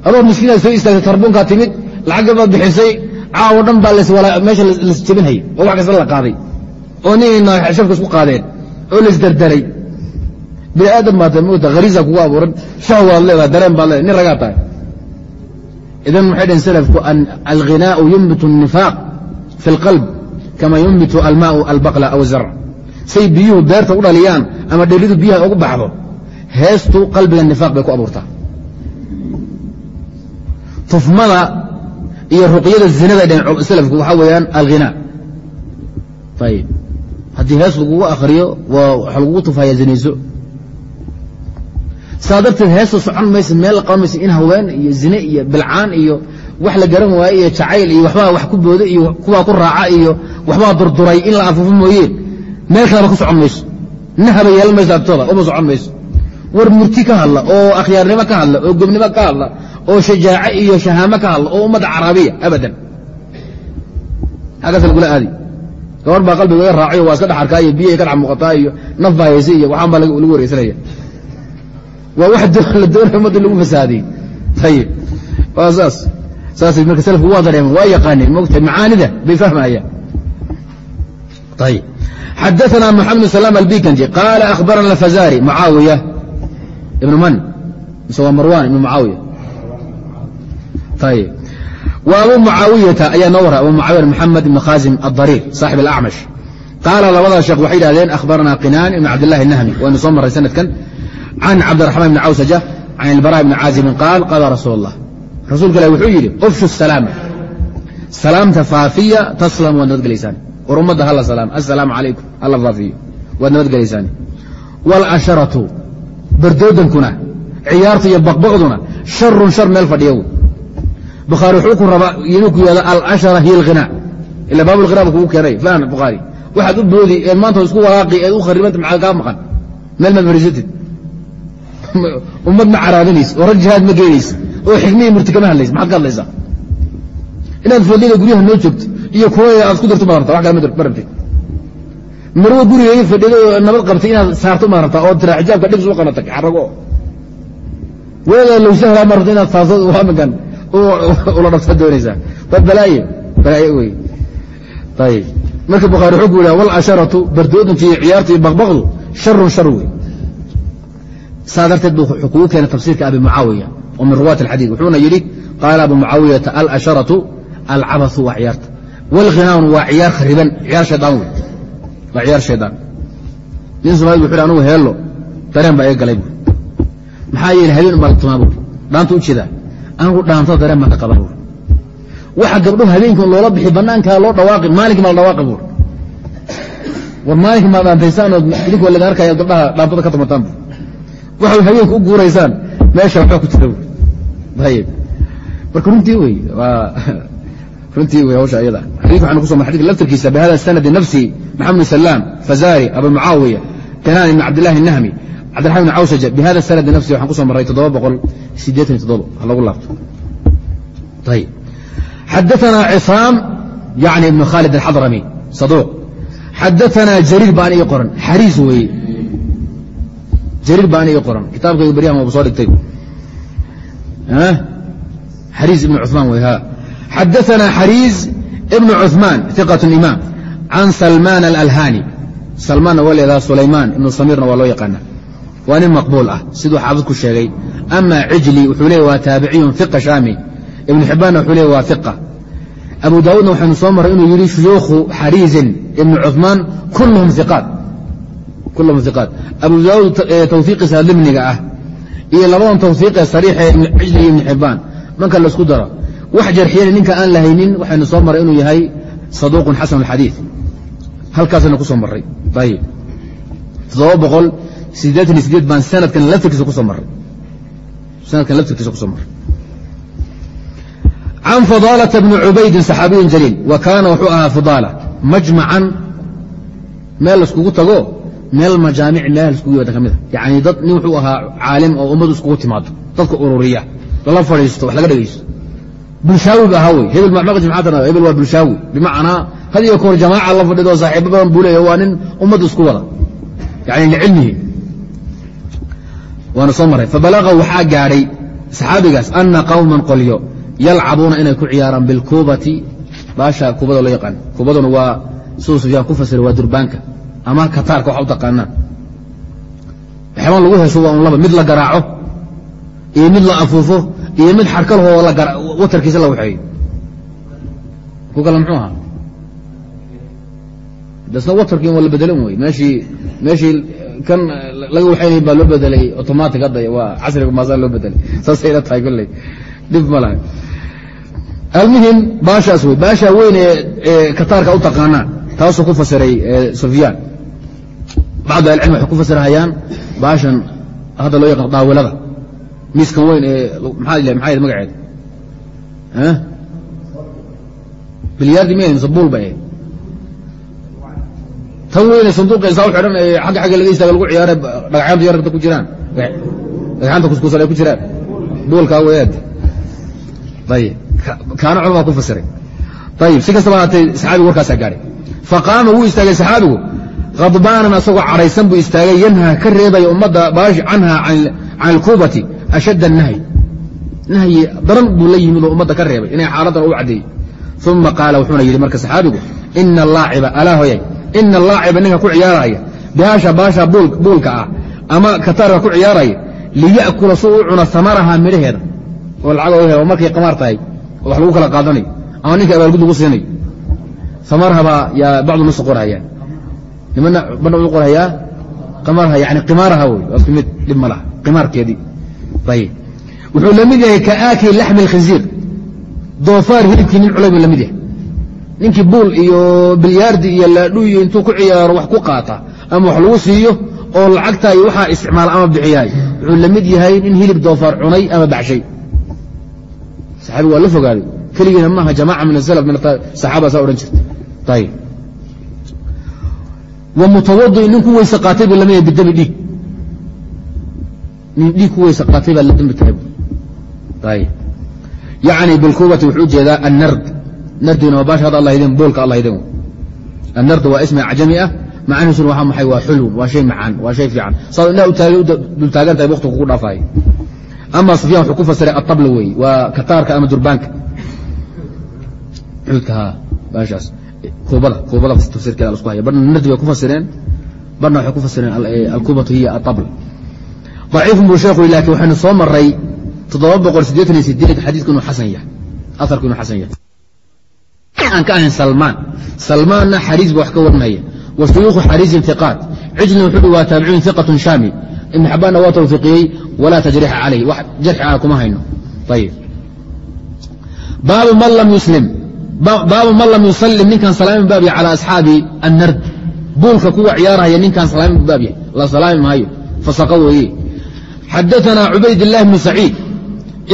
adoo miskiinaad soo istaagtay tarbuunkaa timid lacagga baad bixisay caawo dhan baa meesha las jebinhayay oo wax kasta la qaaday oo ninayna shafka isku qaadeen oo laisdardaray bini aadam baad mota hariisa kugu abuuran shahwaad leedahay dareen baad leedahay nin ragaa tahay idan waxay dhaheen salafku alghinaau yunbitu الnifaaq fi اlqalb kama yunbitu almaau albaqla aw zarc say biyuhu beerta u dhaliyaan ama dhelidu biyaha ugu baxdo heestu qalbiga nifaaq bay ku abuurtaa. Tufmada iyo ruqyada zinada dheen salafku waxaa weeyaan alghina. Ayib haddii hees lagugu akhriyo waxa lagugu tufaya zinayso saa darteed heesta socon maysa meel qaban maysa in haween iyo zine iyo bilcaan iyo wax la garan waaye iyo jacayl iyo waxbaa wax ku boodo iyo kuwaa ku raaca iyo waxbaa durduray in la afuufo mooyeen. Meel kaleba ku socon mayso. Nahaba yeelan mayso agtooda uma socon mayso. War murti ka hadla oo akhyaarnimo ka hadla oo gobnimo ka hadla oo shajaace iyo shahaamo ka hadla oo ummadda caraabiya abadan. Xaggaas lagula aadi. Gabar baa qalbiga iga raacayo waa iska dhex arkaa iyo biyahay ka dhex muuqataa iyo naf baa hayse iyo waxaan baa lagu wareysanaya. Waa wax la doonaya ummadda lagu fasaadiyey. Ayib waa saas saasay marka salafku waa dareeman waa yaqaaneen mogtahay macaanida bay fahmayaan ayb xadaثna maxamed bn salaam albikandi qaala akhbarana alfazari mucaawiya ibn man mise rasuulka ilah wuxuu yidhi ufshu salaama salaamta faafiya taslam waad nabadgelaysaan. War ummadda hala salaam. Assalaamu calaykum. Hala faafiyo. Waad nabadgelaysaan. Waalasharatu bardoodankuna ciyaarta iyo baqbaqduna sharun shar meel fadhiya bukhaari wuxuu ku rabaa inuu ku yihahdo alashara hiya alghina ila baab lghina bu kugu keenay faham bukhaari. Waxaad u boodi ee maanta isku walaaqi eed u kharibanta maxaa kaa maqan? Meel maad fariisatid. Ummad ma caraadinaysa oo rag ma geenaysa oo xikmiya murti kama hadlaysa maxaad ka hadlaysaa? Inaad fadlida guryaha noo joogto iyo kuwa aad ku darto ma rabta wax kale ma rabtid marwo gurigeedii fadhiday oo nabad qabtay inaad saarto ma rabtaa oo tiraa xijaabka dhib suu qabatay xarago weedaa lowsahla ma rabto inaad taasad amigan ula dhabta doonaysaa. Waa balaaye balaaye wey ayib marka bukhaari wuxuu ku yidhaha walasharatu bardoodanka iyo ciyaarta iyo baqbaqdu sharun shar wey saa darteed buu wuxuu kugu keenay tafsiirka abi mucaawiya oo min ruwaat alxadiid wuxuuna yidhi qaala abu mucaawiyata alasharatu alcabathu waa ciyaarta. Wاlghinaanu waa ciyaar khariban. Ciyaar shaydaan wey waa ciyaar shaydaan nin somalid wuxu anugu heello dareen baa iga galay bu maxaa yeele habeen baa la tumaa buuri dhaanta u jeedaa anigu dhaantada dareen baan ka qaba buuri waxa gabdho habeenkii loola bixi banaankaa loo dhawaaqi maalinkii maa la dhawaaqi buuri war maalinka maa dhaantaysaan ood idinkoo laga arkaya gabdhaha dhaantada ka tumataan buuri waxay habeenka u guuraysaan meesha waxbaa ku jira buuri ayib marka runtii wey runtii wey hawsha ayada xadika waxanu kuso xadika laftarkiisa bihada sanadi nafsi maxamed salaam fazari abu mucaawiya kanaan ibn cabdillahi nahmi cabdiraxman ibn cawsaja bihada sanadi nafsi waxaan kuso marray toddoba boqol sideetan iyo toddoba ha lagu laabto ayb xadaثana cisaam yani ibnu khaalid alxadrami saduuq xadaثana jariir baan ii qoran xariis weeye jariir baan ii qoran kitaabkayga baryahan waaba soo dhigtay xariis ibn cuثmaan wey ha xadaثna xariiz ibn cuثmaan iqaة imaam can salmaan alalhani salmaanna waa leedaha sulaymaan ibnu samirna waa loo yaqaana waa nin maqbuul ah siduu xaafidku sheegay ama cijli wuxuu leey waa taabiciyun iqa shaami ibnu xibbaanna wuxuu leey waa iqa abu daawuudna waxaynu soo marray inuu yidhi shuyuukhu xariizin ibnu cuثmaan kulluhum iqaat kulluhum iqaat abu daawuud tawfiiqiisa limniga ah iyo labadan tawfiiqee sariixe cijli iyo ibnu xibbaan marka la isku daro wax jarxiyana ninka aan lahaynin waxaynu soo marray inuu yahay saduuqun xasan alxadiid halkaasaynu ku marray ayib baan sanadkan laftirkiisa ku soo marray can fadaalata bni cubaydin saxaabiyin jaliil. Wa kaana wuxuu ahaa fadaala. Majmacan meel laiskugu tago meel majaamic meelaha laiskugu yimaada ka mid a. Yacni dad nin wuxuu ahaa caalim oo ummaddu iskugu timaado dadka ururiya. Lala fadhiisto wax laga dhegaysto bulshaawi ba ahaa wey hebel maqji maxaa tana hebel waa bulshaawi. Bimacnaa had iyo koor jamaaca la fadhido saaxiibo badan buu leeya waa nin ummadda isku wada. Yani licilmihi waana soo marray fabalaqa waxaa gaadhay saxaabigaas ana qawman qolyo yalcabuuna inay ku ciyaaraan bilkuubati baasha kuubada loo yaqaan. Kuubaduna waa siduu sufyaan ku fasira waa durbaanka ama kataarka waxa u taqaanaan waxyaabaan lagu hesho waa un laba mid la garaaco iyo mid la afuufo iyo mid xarkalhoo watarkiisa la waxeeyo. Ku kale muxuu ahaa? Dasna watarkii waa la bedelan wey meeshii meeshii kan laga waxaynay baa loo bedelay automatic hadda waa casriga maasaa loo bedelay. Saasay ila tahay kolley dhib ma laha. Almuhim baashaas wey. Baashaa weyn ee kataarka u taqaanaan taasuu ku fasiray sufyaan bacdu ahlicilm waxay ku fasirhayaan baashan hadda loo yaqaan daawilada miiskan weyn ee maxaa maxaa yidhi magaceeda bilyaardi miya mise buul bay ahayd tan weyne sanduuqa isaa u xidhan ee xagga xagga laga istaaga lagu ciyaare dhagaxyaantu yarta ku jiraan dhagaxyaanta kuskuusan ay ku jiraan buulkaa weyaad ayib kaana culamaa ku fasiray ayib si kastaba haatee saxaabigu warkaasaa gaadhay faqaama wuu istaagay saxaabigu khadbaanan asagoo cadhaysan buu istaagay yanha ka reebaya ummadda canha can alkuubati ashadd الnahyi nahyi daran buu la yimid oo ummadda ka reebay inay xaaladdan u caddeeyey uma qaala wuxuuna yidhi marka saxaabigu ina allaaciba alaa hoyay ina allaaciba ninka ku ciyaaraya bihaasha baasha buulka ah ama kataarka ku ciyaaraya liya'kula suu u cuna samaraha midhaheeda oo lacag o helo markay qamaar tahay oo wax lagu kala qaadanayo ama ninka abaalgud lagu siinayo samarhabaa yaa bacdu nusa qorhayaan nimana badha u qamarha yani qimaaraha wey waa isku mid dhib ma laha qimaarkeedii. Ayib. Wuxuu la mid yahay ka aaki laxmi اlkhinziir doofaar hilibkii nin culay buu la mid yahay. Ninkii buul iyo bilyaardi iyo laadhu iyo intuu ku ciyaaro wax ku qaata ama wax lagu siiyo oo lacagta iyo waxaa isticmaala ama bixiyaay wuxuu la mid yahay nin hilib doofaar cunay ama baxshay. Saxaabigu waa la fogaaday keligiina maaha jamaaca min asalaf min saxaaba saa odhan jirta ayib. wa mutawadi nin ku weyse qaatay buu la mid yahay bidami dhiig nin dhiig ku weyse qaatay baa la dembi tahay ayib yacni bilkuubati wuxuu u jeedaa annard. Nardina waa baasha hadda alla idin boolka alla idin annard waa ismi acjami ah macaniisuna waa maxay waa xulwun waa shay macaan waa shay fiican. Saad indhaha dultaagan tahay wakti kugu dhaafaay ama sufyan wuxuu ku fasiray atabla weeye waa kataarka ama durbaanka. Cuudka ha baashaas nardi bay ku fasireen barna waxay ku fasireen alkuubatu hiya atabl daciifun buu sheekhu laakiin waxaynu soo maray xadiidku inuu xasan yahay aarku inuu xasan yahay. Aan ka ahayn salmaan. Salmaanna xariis ba wax ka warinaya wa shuyuukhu xariisin iqaat cijlin wuxuu waa taabiciin iqatun shaami. Ibn xabbaanna waa tawfiiqiyey walaa tajrixa calayh wax jarxi ah kuma hayno. Ayib baabu man lam yuslim baabu man lam yusallim ninkaan salaamin baab yahay calaa asxaabi annard. Buulka kuwa ciyaarhaya ninkaan salaamin baab yahay. La salaami maayo. Fasaqo weeye. Xadaanaa cubaydillahi bnu saciid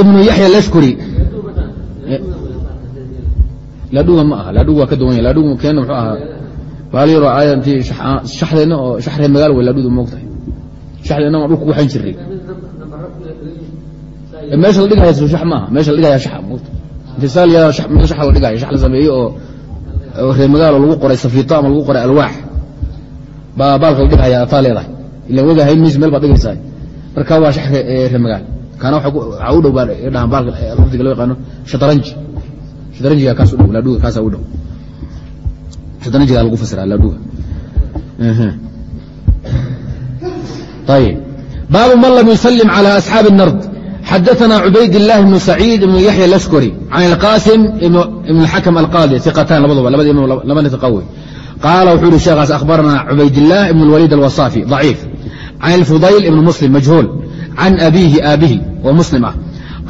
ibnu yaxya lashkuri eh, laadhuga ma aha. Laadhugu waa ka duwan yahy laadhugu keenna muxuu ahaa. Baal yaroo aadantii shaxdeenna oo shaxree magaal wey laadhudu moog tahay shaxdeenna waan dhulka ku xan jirnay eh, meesha la dhigahaya suushax ma aha. Meesha la dhigahaya shaxa moogta intisaal yaa meel shax la dhigaya shax la sameeyo oo reer magaalo lagu qoray safiito ama lagu qoray alwaax baa baalka la dhigaya ataa leedahay ilan wega hayn maysa meel baad dhigaysaa marka waa shax reer magaal kaana waxaa u dhow baa dhahaan baalka lafdiga loo yaqaano shataranji shataranjiga kaas u dhow laadhuga kaasaa u dhow shataranjigaa lagu fasiraa laadhuga ayib baabu man lam yusalim calى asxaabi الnard xadaثna cubayd الlah bn saciid ibn yaxya alashkuri can اlqasim ibn اxakm alqaadi iqatan labadaba labada iqawe qaala wuxuu yihi sheekaas akhbarana cubaydالlah ibn اlwaliid alwasafi ضaciif can اlfudayl ibn muslim majhuul can abiihi aabihi oo muslim ah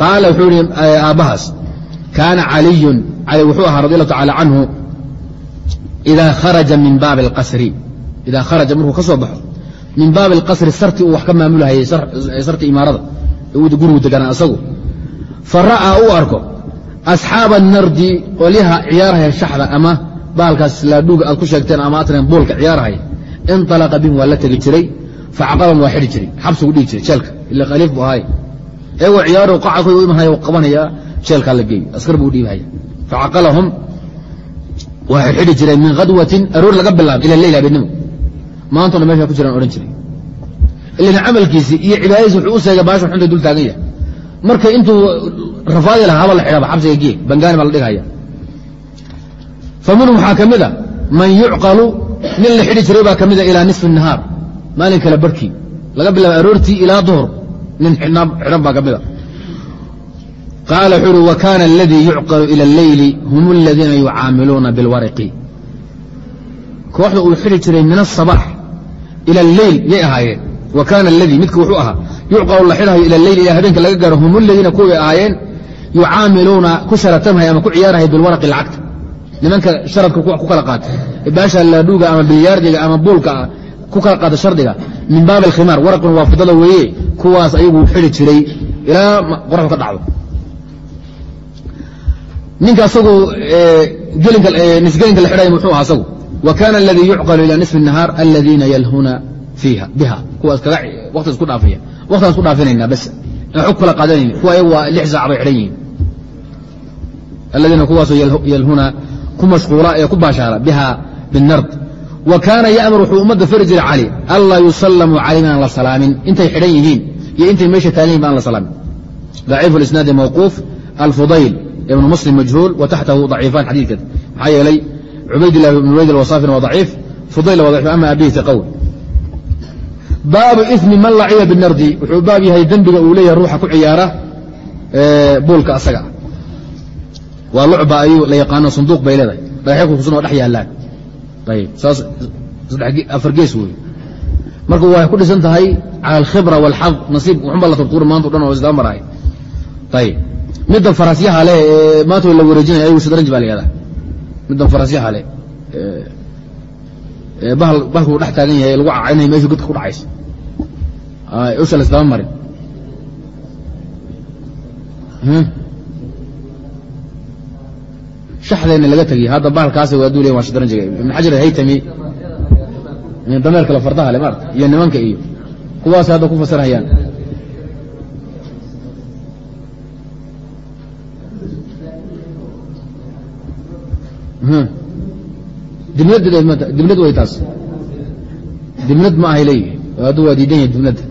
qaala wuxuu yihi aabbahaas kaana caliyun cali wuxuu ahaa radi allahu tacala canhu idaa kharaja min baabi اlqasri idaa kharaja markuu ka soo baxo min baabi اlqasri sarti uu wax ka maamulhayay sarti imaarada gurigu deganaa asagu fa ra'aa uu arko asxaaba nardi qolyaha ciyaarhaya shaxda ama bahalkaas laadhuuga aad ku sheegteen ama atreen boolka ciyaarhaya inalaqa bihim waa la tegi jiray facaqaban waa xidhi jiray xabsigu dhigi jiray jeelka ila khaliif bu ahay eegoo ciyaaro qacalkooy u imanaya qabanaya jeelkaa la geey askar buu dhiibhaya facaqalahum waxay xidhi jireen min khadwatin aroor laga bilaaba ila leyl habeenimo maantona meesha ku jiraan odhan jiray ilan camalkiisii iyo cibaadadiis wuxuu u seegay baasha xunta dul taagan yahay. Marka intuu rafaadi lahaa haba la xidhaba xabsiga gee bangaani baa la dhigaya. Fa minhum waxaa ka mid a man yucqalu nin la xidhi jiray baa ka mida ilaa nisfi nahaar maalin kale barhkii laga bilaaba aroortii ilaa duhur nin xidhan baa ka mid a. Qaala wuxuu uhi wa kaana aladii yucqalu ila alleyli hum aladiina yucaamiluuna bilwariqi. Kooxda uu xidhi jiray min asabax ila alleyl yay ahaayeen wa kaana aladii midka wuxuu ahaa yucqalu la xidhayo ila leyl ilaa habeenka laga gaaro hum aladiina kuway ahaayeen yucaamiluuna ku sharatamhaya ama ku ciyaarhaya bilwaraqi lacagta. Nimanka sharadka ku kala qaata baasha laadhuuga ama bilyaardiga ama buulka ku kala qaata shardiga min baabi alkhimaar waraqun waa fidada weeye kuwaas ayagu xidhi jiray ilaa qoraxdu ka dhacdo. Ninka asagu nisgelinka la xidhaya muxuu aha asagu wa kaana aladii yucqalu ila nisfi الnahaar aladiina yalhuna iiha biha kuwaas kaga wati isku dhaafiya waktiaan isku dhaafinaynaa bas aan og kala qaadanayni kuwa ayagu waa lix saac bay xidhan yihiin aladiina kuwaasoo yalhuna ku mashquula ee ku baashaara biha binard wa kaana yamur wuxuu ummadda fari jiray cali anlaa yusallamu calayhim aan la salaamin intay xidhan yihiin iyo intay meesha taagan yihiin ba aan la salaamin daciifu isnaadi mawquuf alfudayl ibnu muslim majhuul wa taxtahu daciifaan xadiidkan maxaa yeelay cubaydillah ibn ubayd alwasaafin waa daciif fudayl waa daciif ama abihi taqawl baabu imi man laciba binardi. Wuxuu baab yahay dembiga uu leeyahay ruuxa ku ciyaara buulka asaga. Waa lucba ayuu la yaqaano sanduuq bay leedahay. Dhagaxyo kukusan oo dhex yaallaan. Ayib saas afar gees wey marka waxay ku dhisan tahay cala alkhibra waalxad nasiib waxunba la turtuuri maanta o dhan oo isdaba maraay ayib middan farasyaha leh ee maanta la wareejinaya ayagu shadranji baa la yihahdaa middan farasyaha leh bahalkuu dhex taagan yahay lagu cacaynaya meeshuu godka ku dhacaysa. Usha la isdaba marin. Shaxdeenna laga tegiy hadda bahalkaas waa duulaya waa shadranjiga ibn xajar haytami dameerka la fardaha le maarata iyo nimanka iyo kuwaas hadda ku fasirhayaan dibnad way taas dibnad ma ahay leeyihi haddu waa diidan yahay dibnadda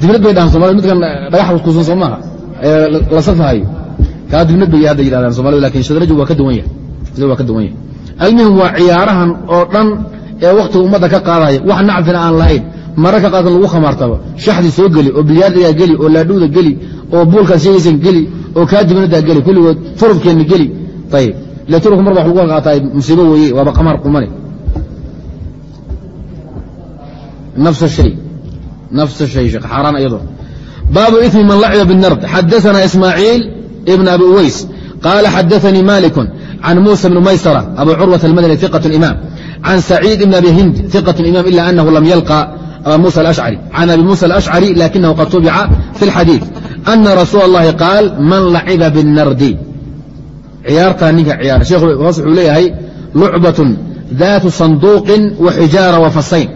dibnad bay dhahaan somalida midkan dhagax kuskuusan soo maaha. Ee la safahayo kaa dibnad bay hadda yidhahdaan somalida laakiin shadraju waa ka duwan yahay. Waa ka duwan yahay. Almuhim waa ciyaarahan oo dhan ee wakhtiga ummadda ka qaadaya. Wax nacfina aan lahayn. Mararka qaarkan lagu khamaartabo shaxdi soo geli oo bilyaardigaa geli oo laadhuuda geli oo buulkaad sheegaysan geli oo kaa dibnadaa geli. Kulligood turubkeenna geli. Ayib ile turubka mar ba wax lagu qaataa musiibo weeye waaba qamaar qumane nafs shay nafs shay sheekh xaaraan iyadoo baabu ismi man laciba biالnard xadaثana ismaaciil ibn abi uways qaala xadaثanii malik can musa bn maysara abu curwaة almadani ثiqaة imaam can saciid ibn abi hind ثiqaة imaam ila anahu lam yalqa aba musa alashcari can abi musa alashcari lakinahu qad tubica fi اlxadiiث ana rasuul اllahi qaal man laciba biالnardi ciyaartaa ninka ciyaara sheekhu hoos wuxuu leeyahay lucbatun daatu sanduuqin wa xijaara wa fasayn.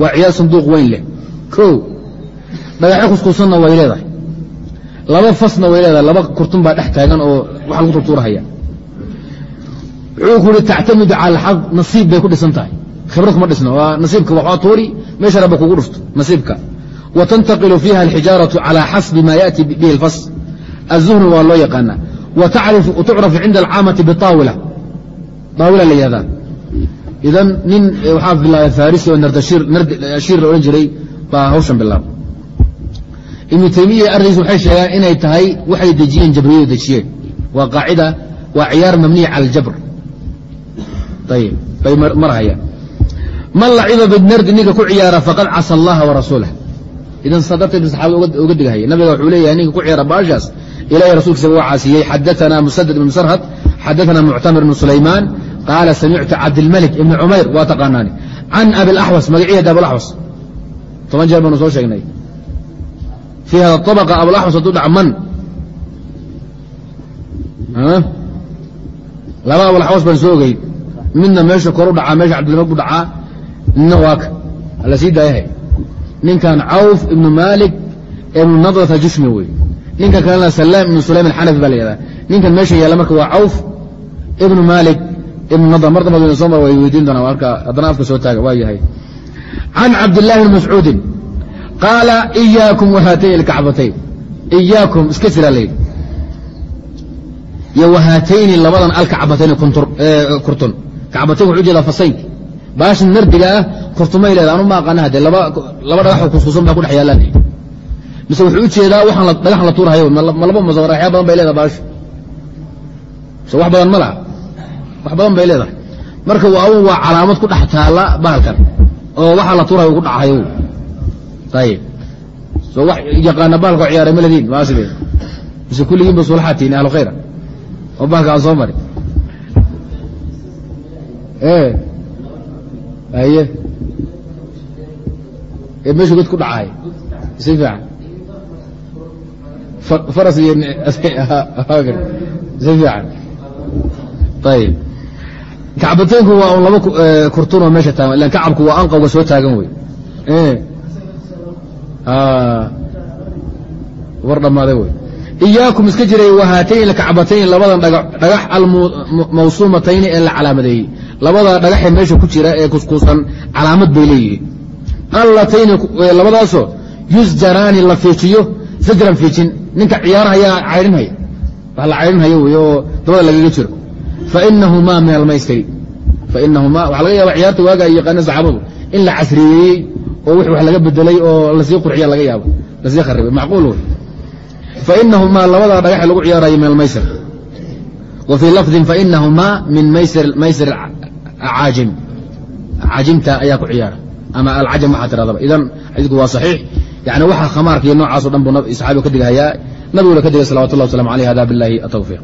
Waa ciyaar sanduuq weyn leh. O dhagaxyo kuskuusanna way leedahay. Laba fasna way leedahay. Laba kurtun baa dhex taagan oo wax lagu turtuurahaya wuxuu ku uhi tactamidu cala alxaq nasiib bay ku dhisan tahay. Khibrad kuma dhisna waa nasiibka waxaa tuuri meesha rabba kugu dhufto nasiibka. Wa tantaqilu fiiha alxijaaratu calaa xasbi maa yaati bihi alfas azuhnu waa loo yaqaanaa tucrafu cinda alcaamati biطaawila daawila la yihahdaa idan nin waxaa bilaabay farisi oo nardashiir la odhan jiray baa hawshan bilaaba ibnu taymiya arrinkiis waxay sheegaan inay tahay waxay dejiyeen jabriyadu dejiyeen waa qaacida waa ciyaar mabniya cala aljabr ayib bay marhayaan man laciba binardi ninka ku ciyaara faqad casa allaha warasuulah idan saa darteed saxaabada uga digahaya nabiga wuxuu leeyahay ninka ku ciyaara baashaas ilahay rasuulkiisa waa caasiyey xadaana musadad ibn sarhad xadaana muctamir ibn sulaymaan qaala samictu cabdilmalik ibni cumayr waa taqaanaani can abilaxwas magaciheeda abulaxwas toban jeer baanu soo sheegnay fii hada abaqa abulaxwas hadduu dhaca man laba abulaxwas baan soo ogey midna meesha koru dhacaa meesha cabdilmalik bu dhacaa midna waaka ala sii daayahay ninkan cawf ibnu maalik ibnu nadrata jushmi wey ninkan kalena salaam ibnu sulaym alxanafi baa la yihahdaa ninkan meesha yaalla marka waa cawf ibnu maalik ibn nadr mar damba soo mar way weydiin doonaa marka haddana afka soo taaga waa yahay. Can cabdillaahi bni mascuudin qaala iyaakum wahaatayn ilkacbatayn iyaakum iska jira layidhi iyo wahaatayni labadan alkacbatayni kurtun. Kacbatayn wuxuu jeedaa fasaynki baashan nardiga ah kurtumay leeda anu ma aqaana haddee laba dhagaxoo kuskuusan baa ku dhex yaallaan mise wuxuu u jeedaa waxaan dhagaxan la tuurahayo ma laba maso dhagaxya badan bay leedaha baasha so wax badan ma laha. Wax badan bay leedahay. Marka waa waa calaamad ku dhex taalla bahalkan oo waxaa la tuurayo ku dhacayo ayib so wax yaqaana bahalka oo ciyaaray maladiin maaside mise kulligiinba sulaxatiin ahlu khayra. Oo bahalka soo mari aye ee meeshu god ku dhacahay. Si fiican faras iyo si fiican ayib kacbataynku waa un laba kurtunoo meesha taagan ilan kacabku waa anqawga soo taagan wey war dhammaaday wey iyaakum iska jiray wahaatayn kacbatayn labadan dhagax almawsuumatayni ee la calaamadeeyey labada dhagaxee meesha ku jira ee kuskuusan calaamad bay leeyihiin allatayni labadaasoo yusjaraani la fiijiyo sajran fiijin. Ninka ciyaarahayaa caydhinhaya wax la caydhinhaya wey dabada lagaga jiro. Fainahumaa min fainahumaa waxaa laga yaaba ciyaarta waaga ay yaqaaneen saxaabadu. In la casriyeeyey oo wix wax laga bedelay oo la sii qurxiya laga yaabo. Lasii kharibay macquul wey. Fainahumaa labada dhagaxe lagu ciyaarayo min almaysir wa fii lafdin fainahumaa min maysir acaajim caajimta ayaa ku ciyaara. Ama alcajam waxaa tiradaba idan xadiidku waa saxiix yani waxaa khamaarka iyo noocaaso dhan buu saxaabigu ka digahayaa nabiguna ka digay salawat ullah aleyh hada bilahi atawfiiq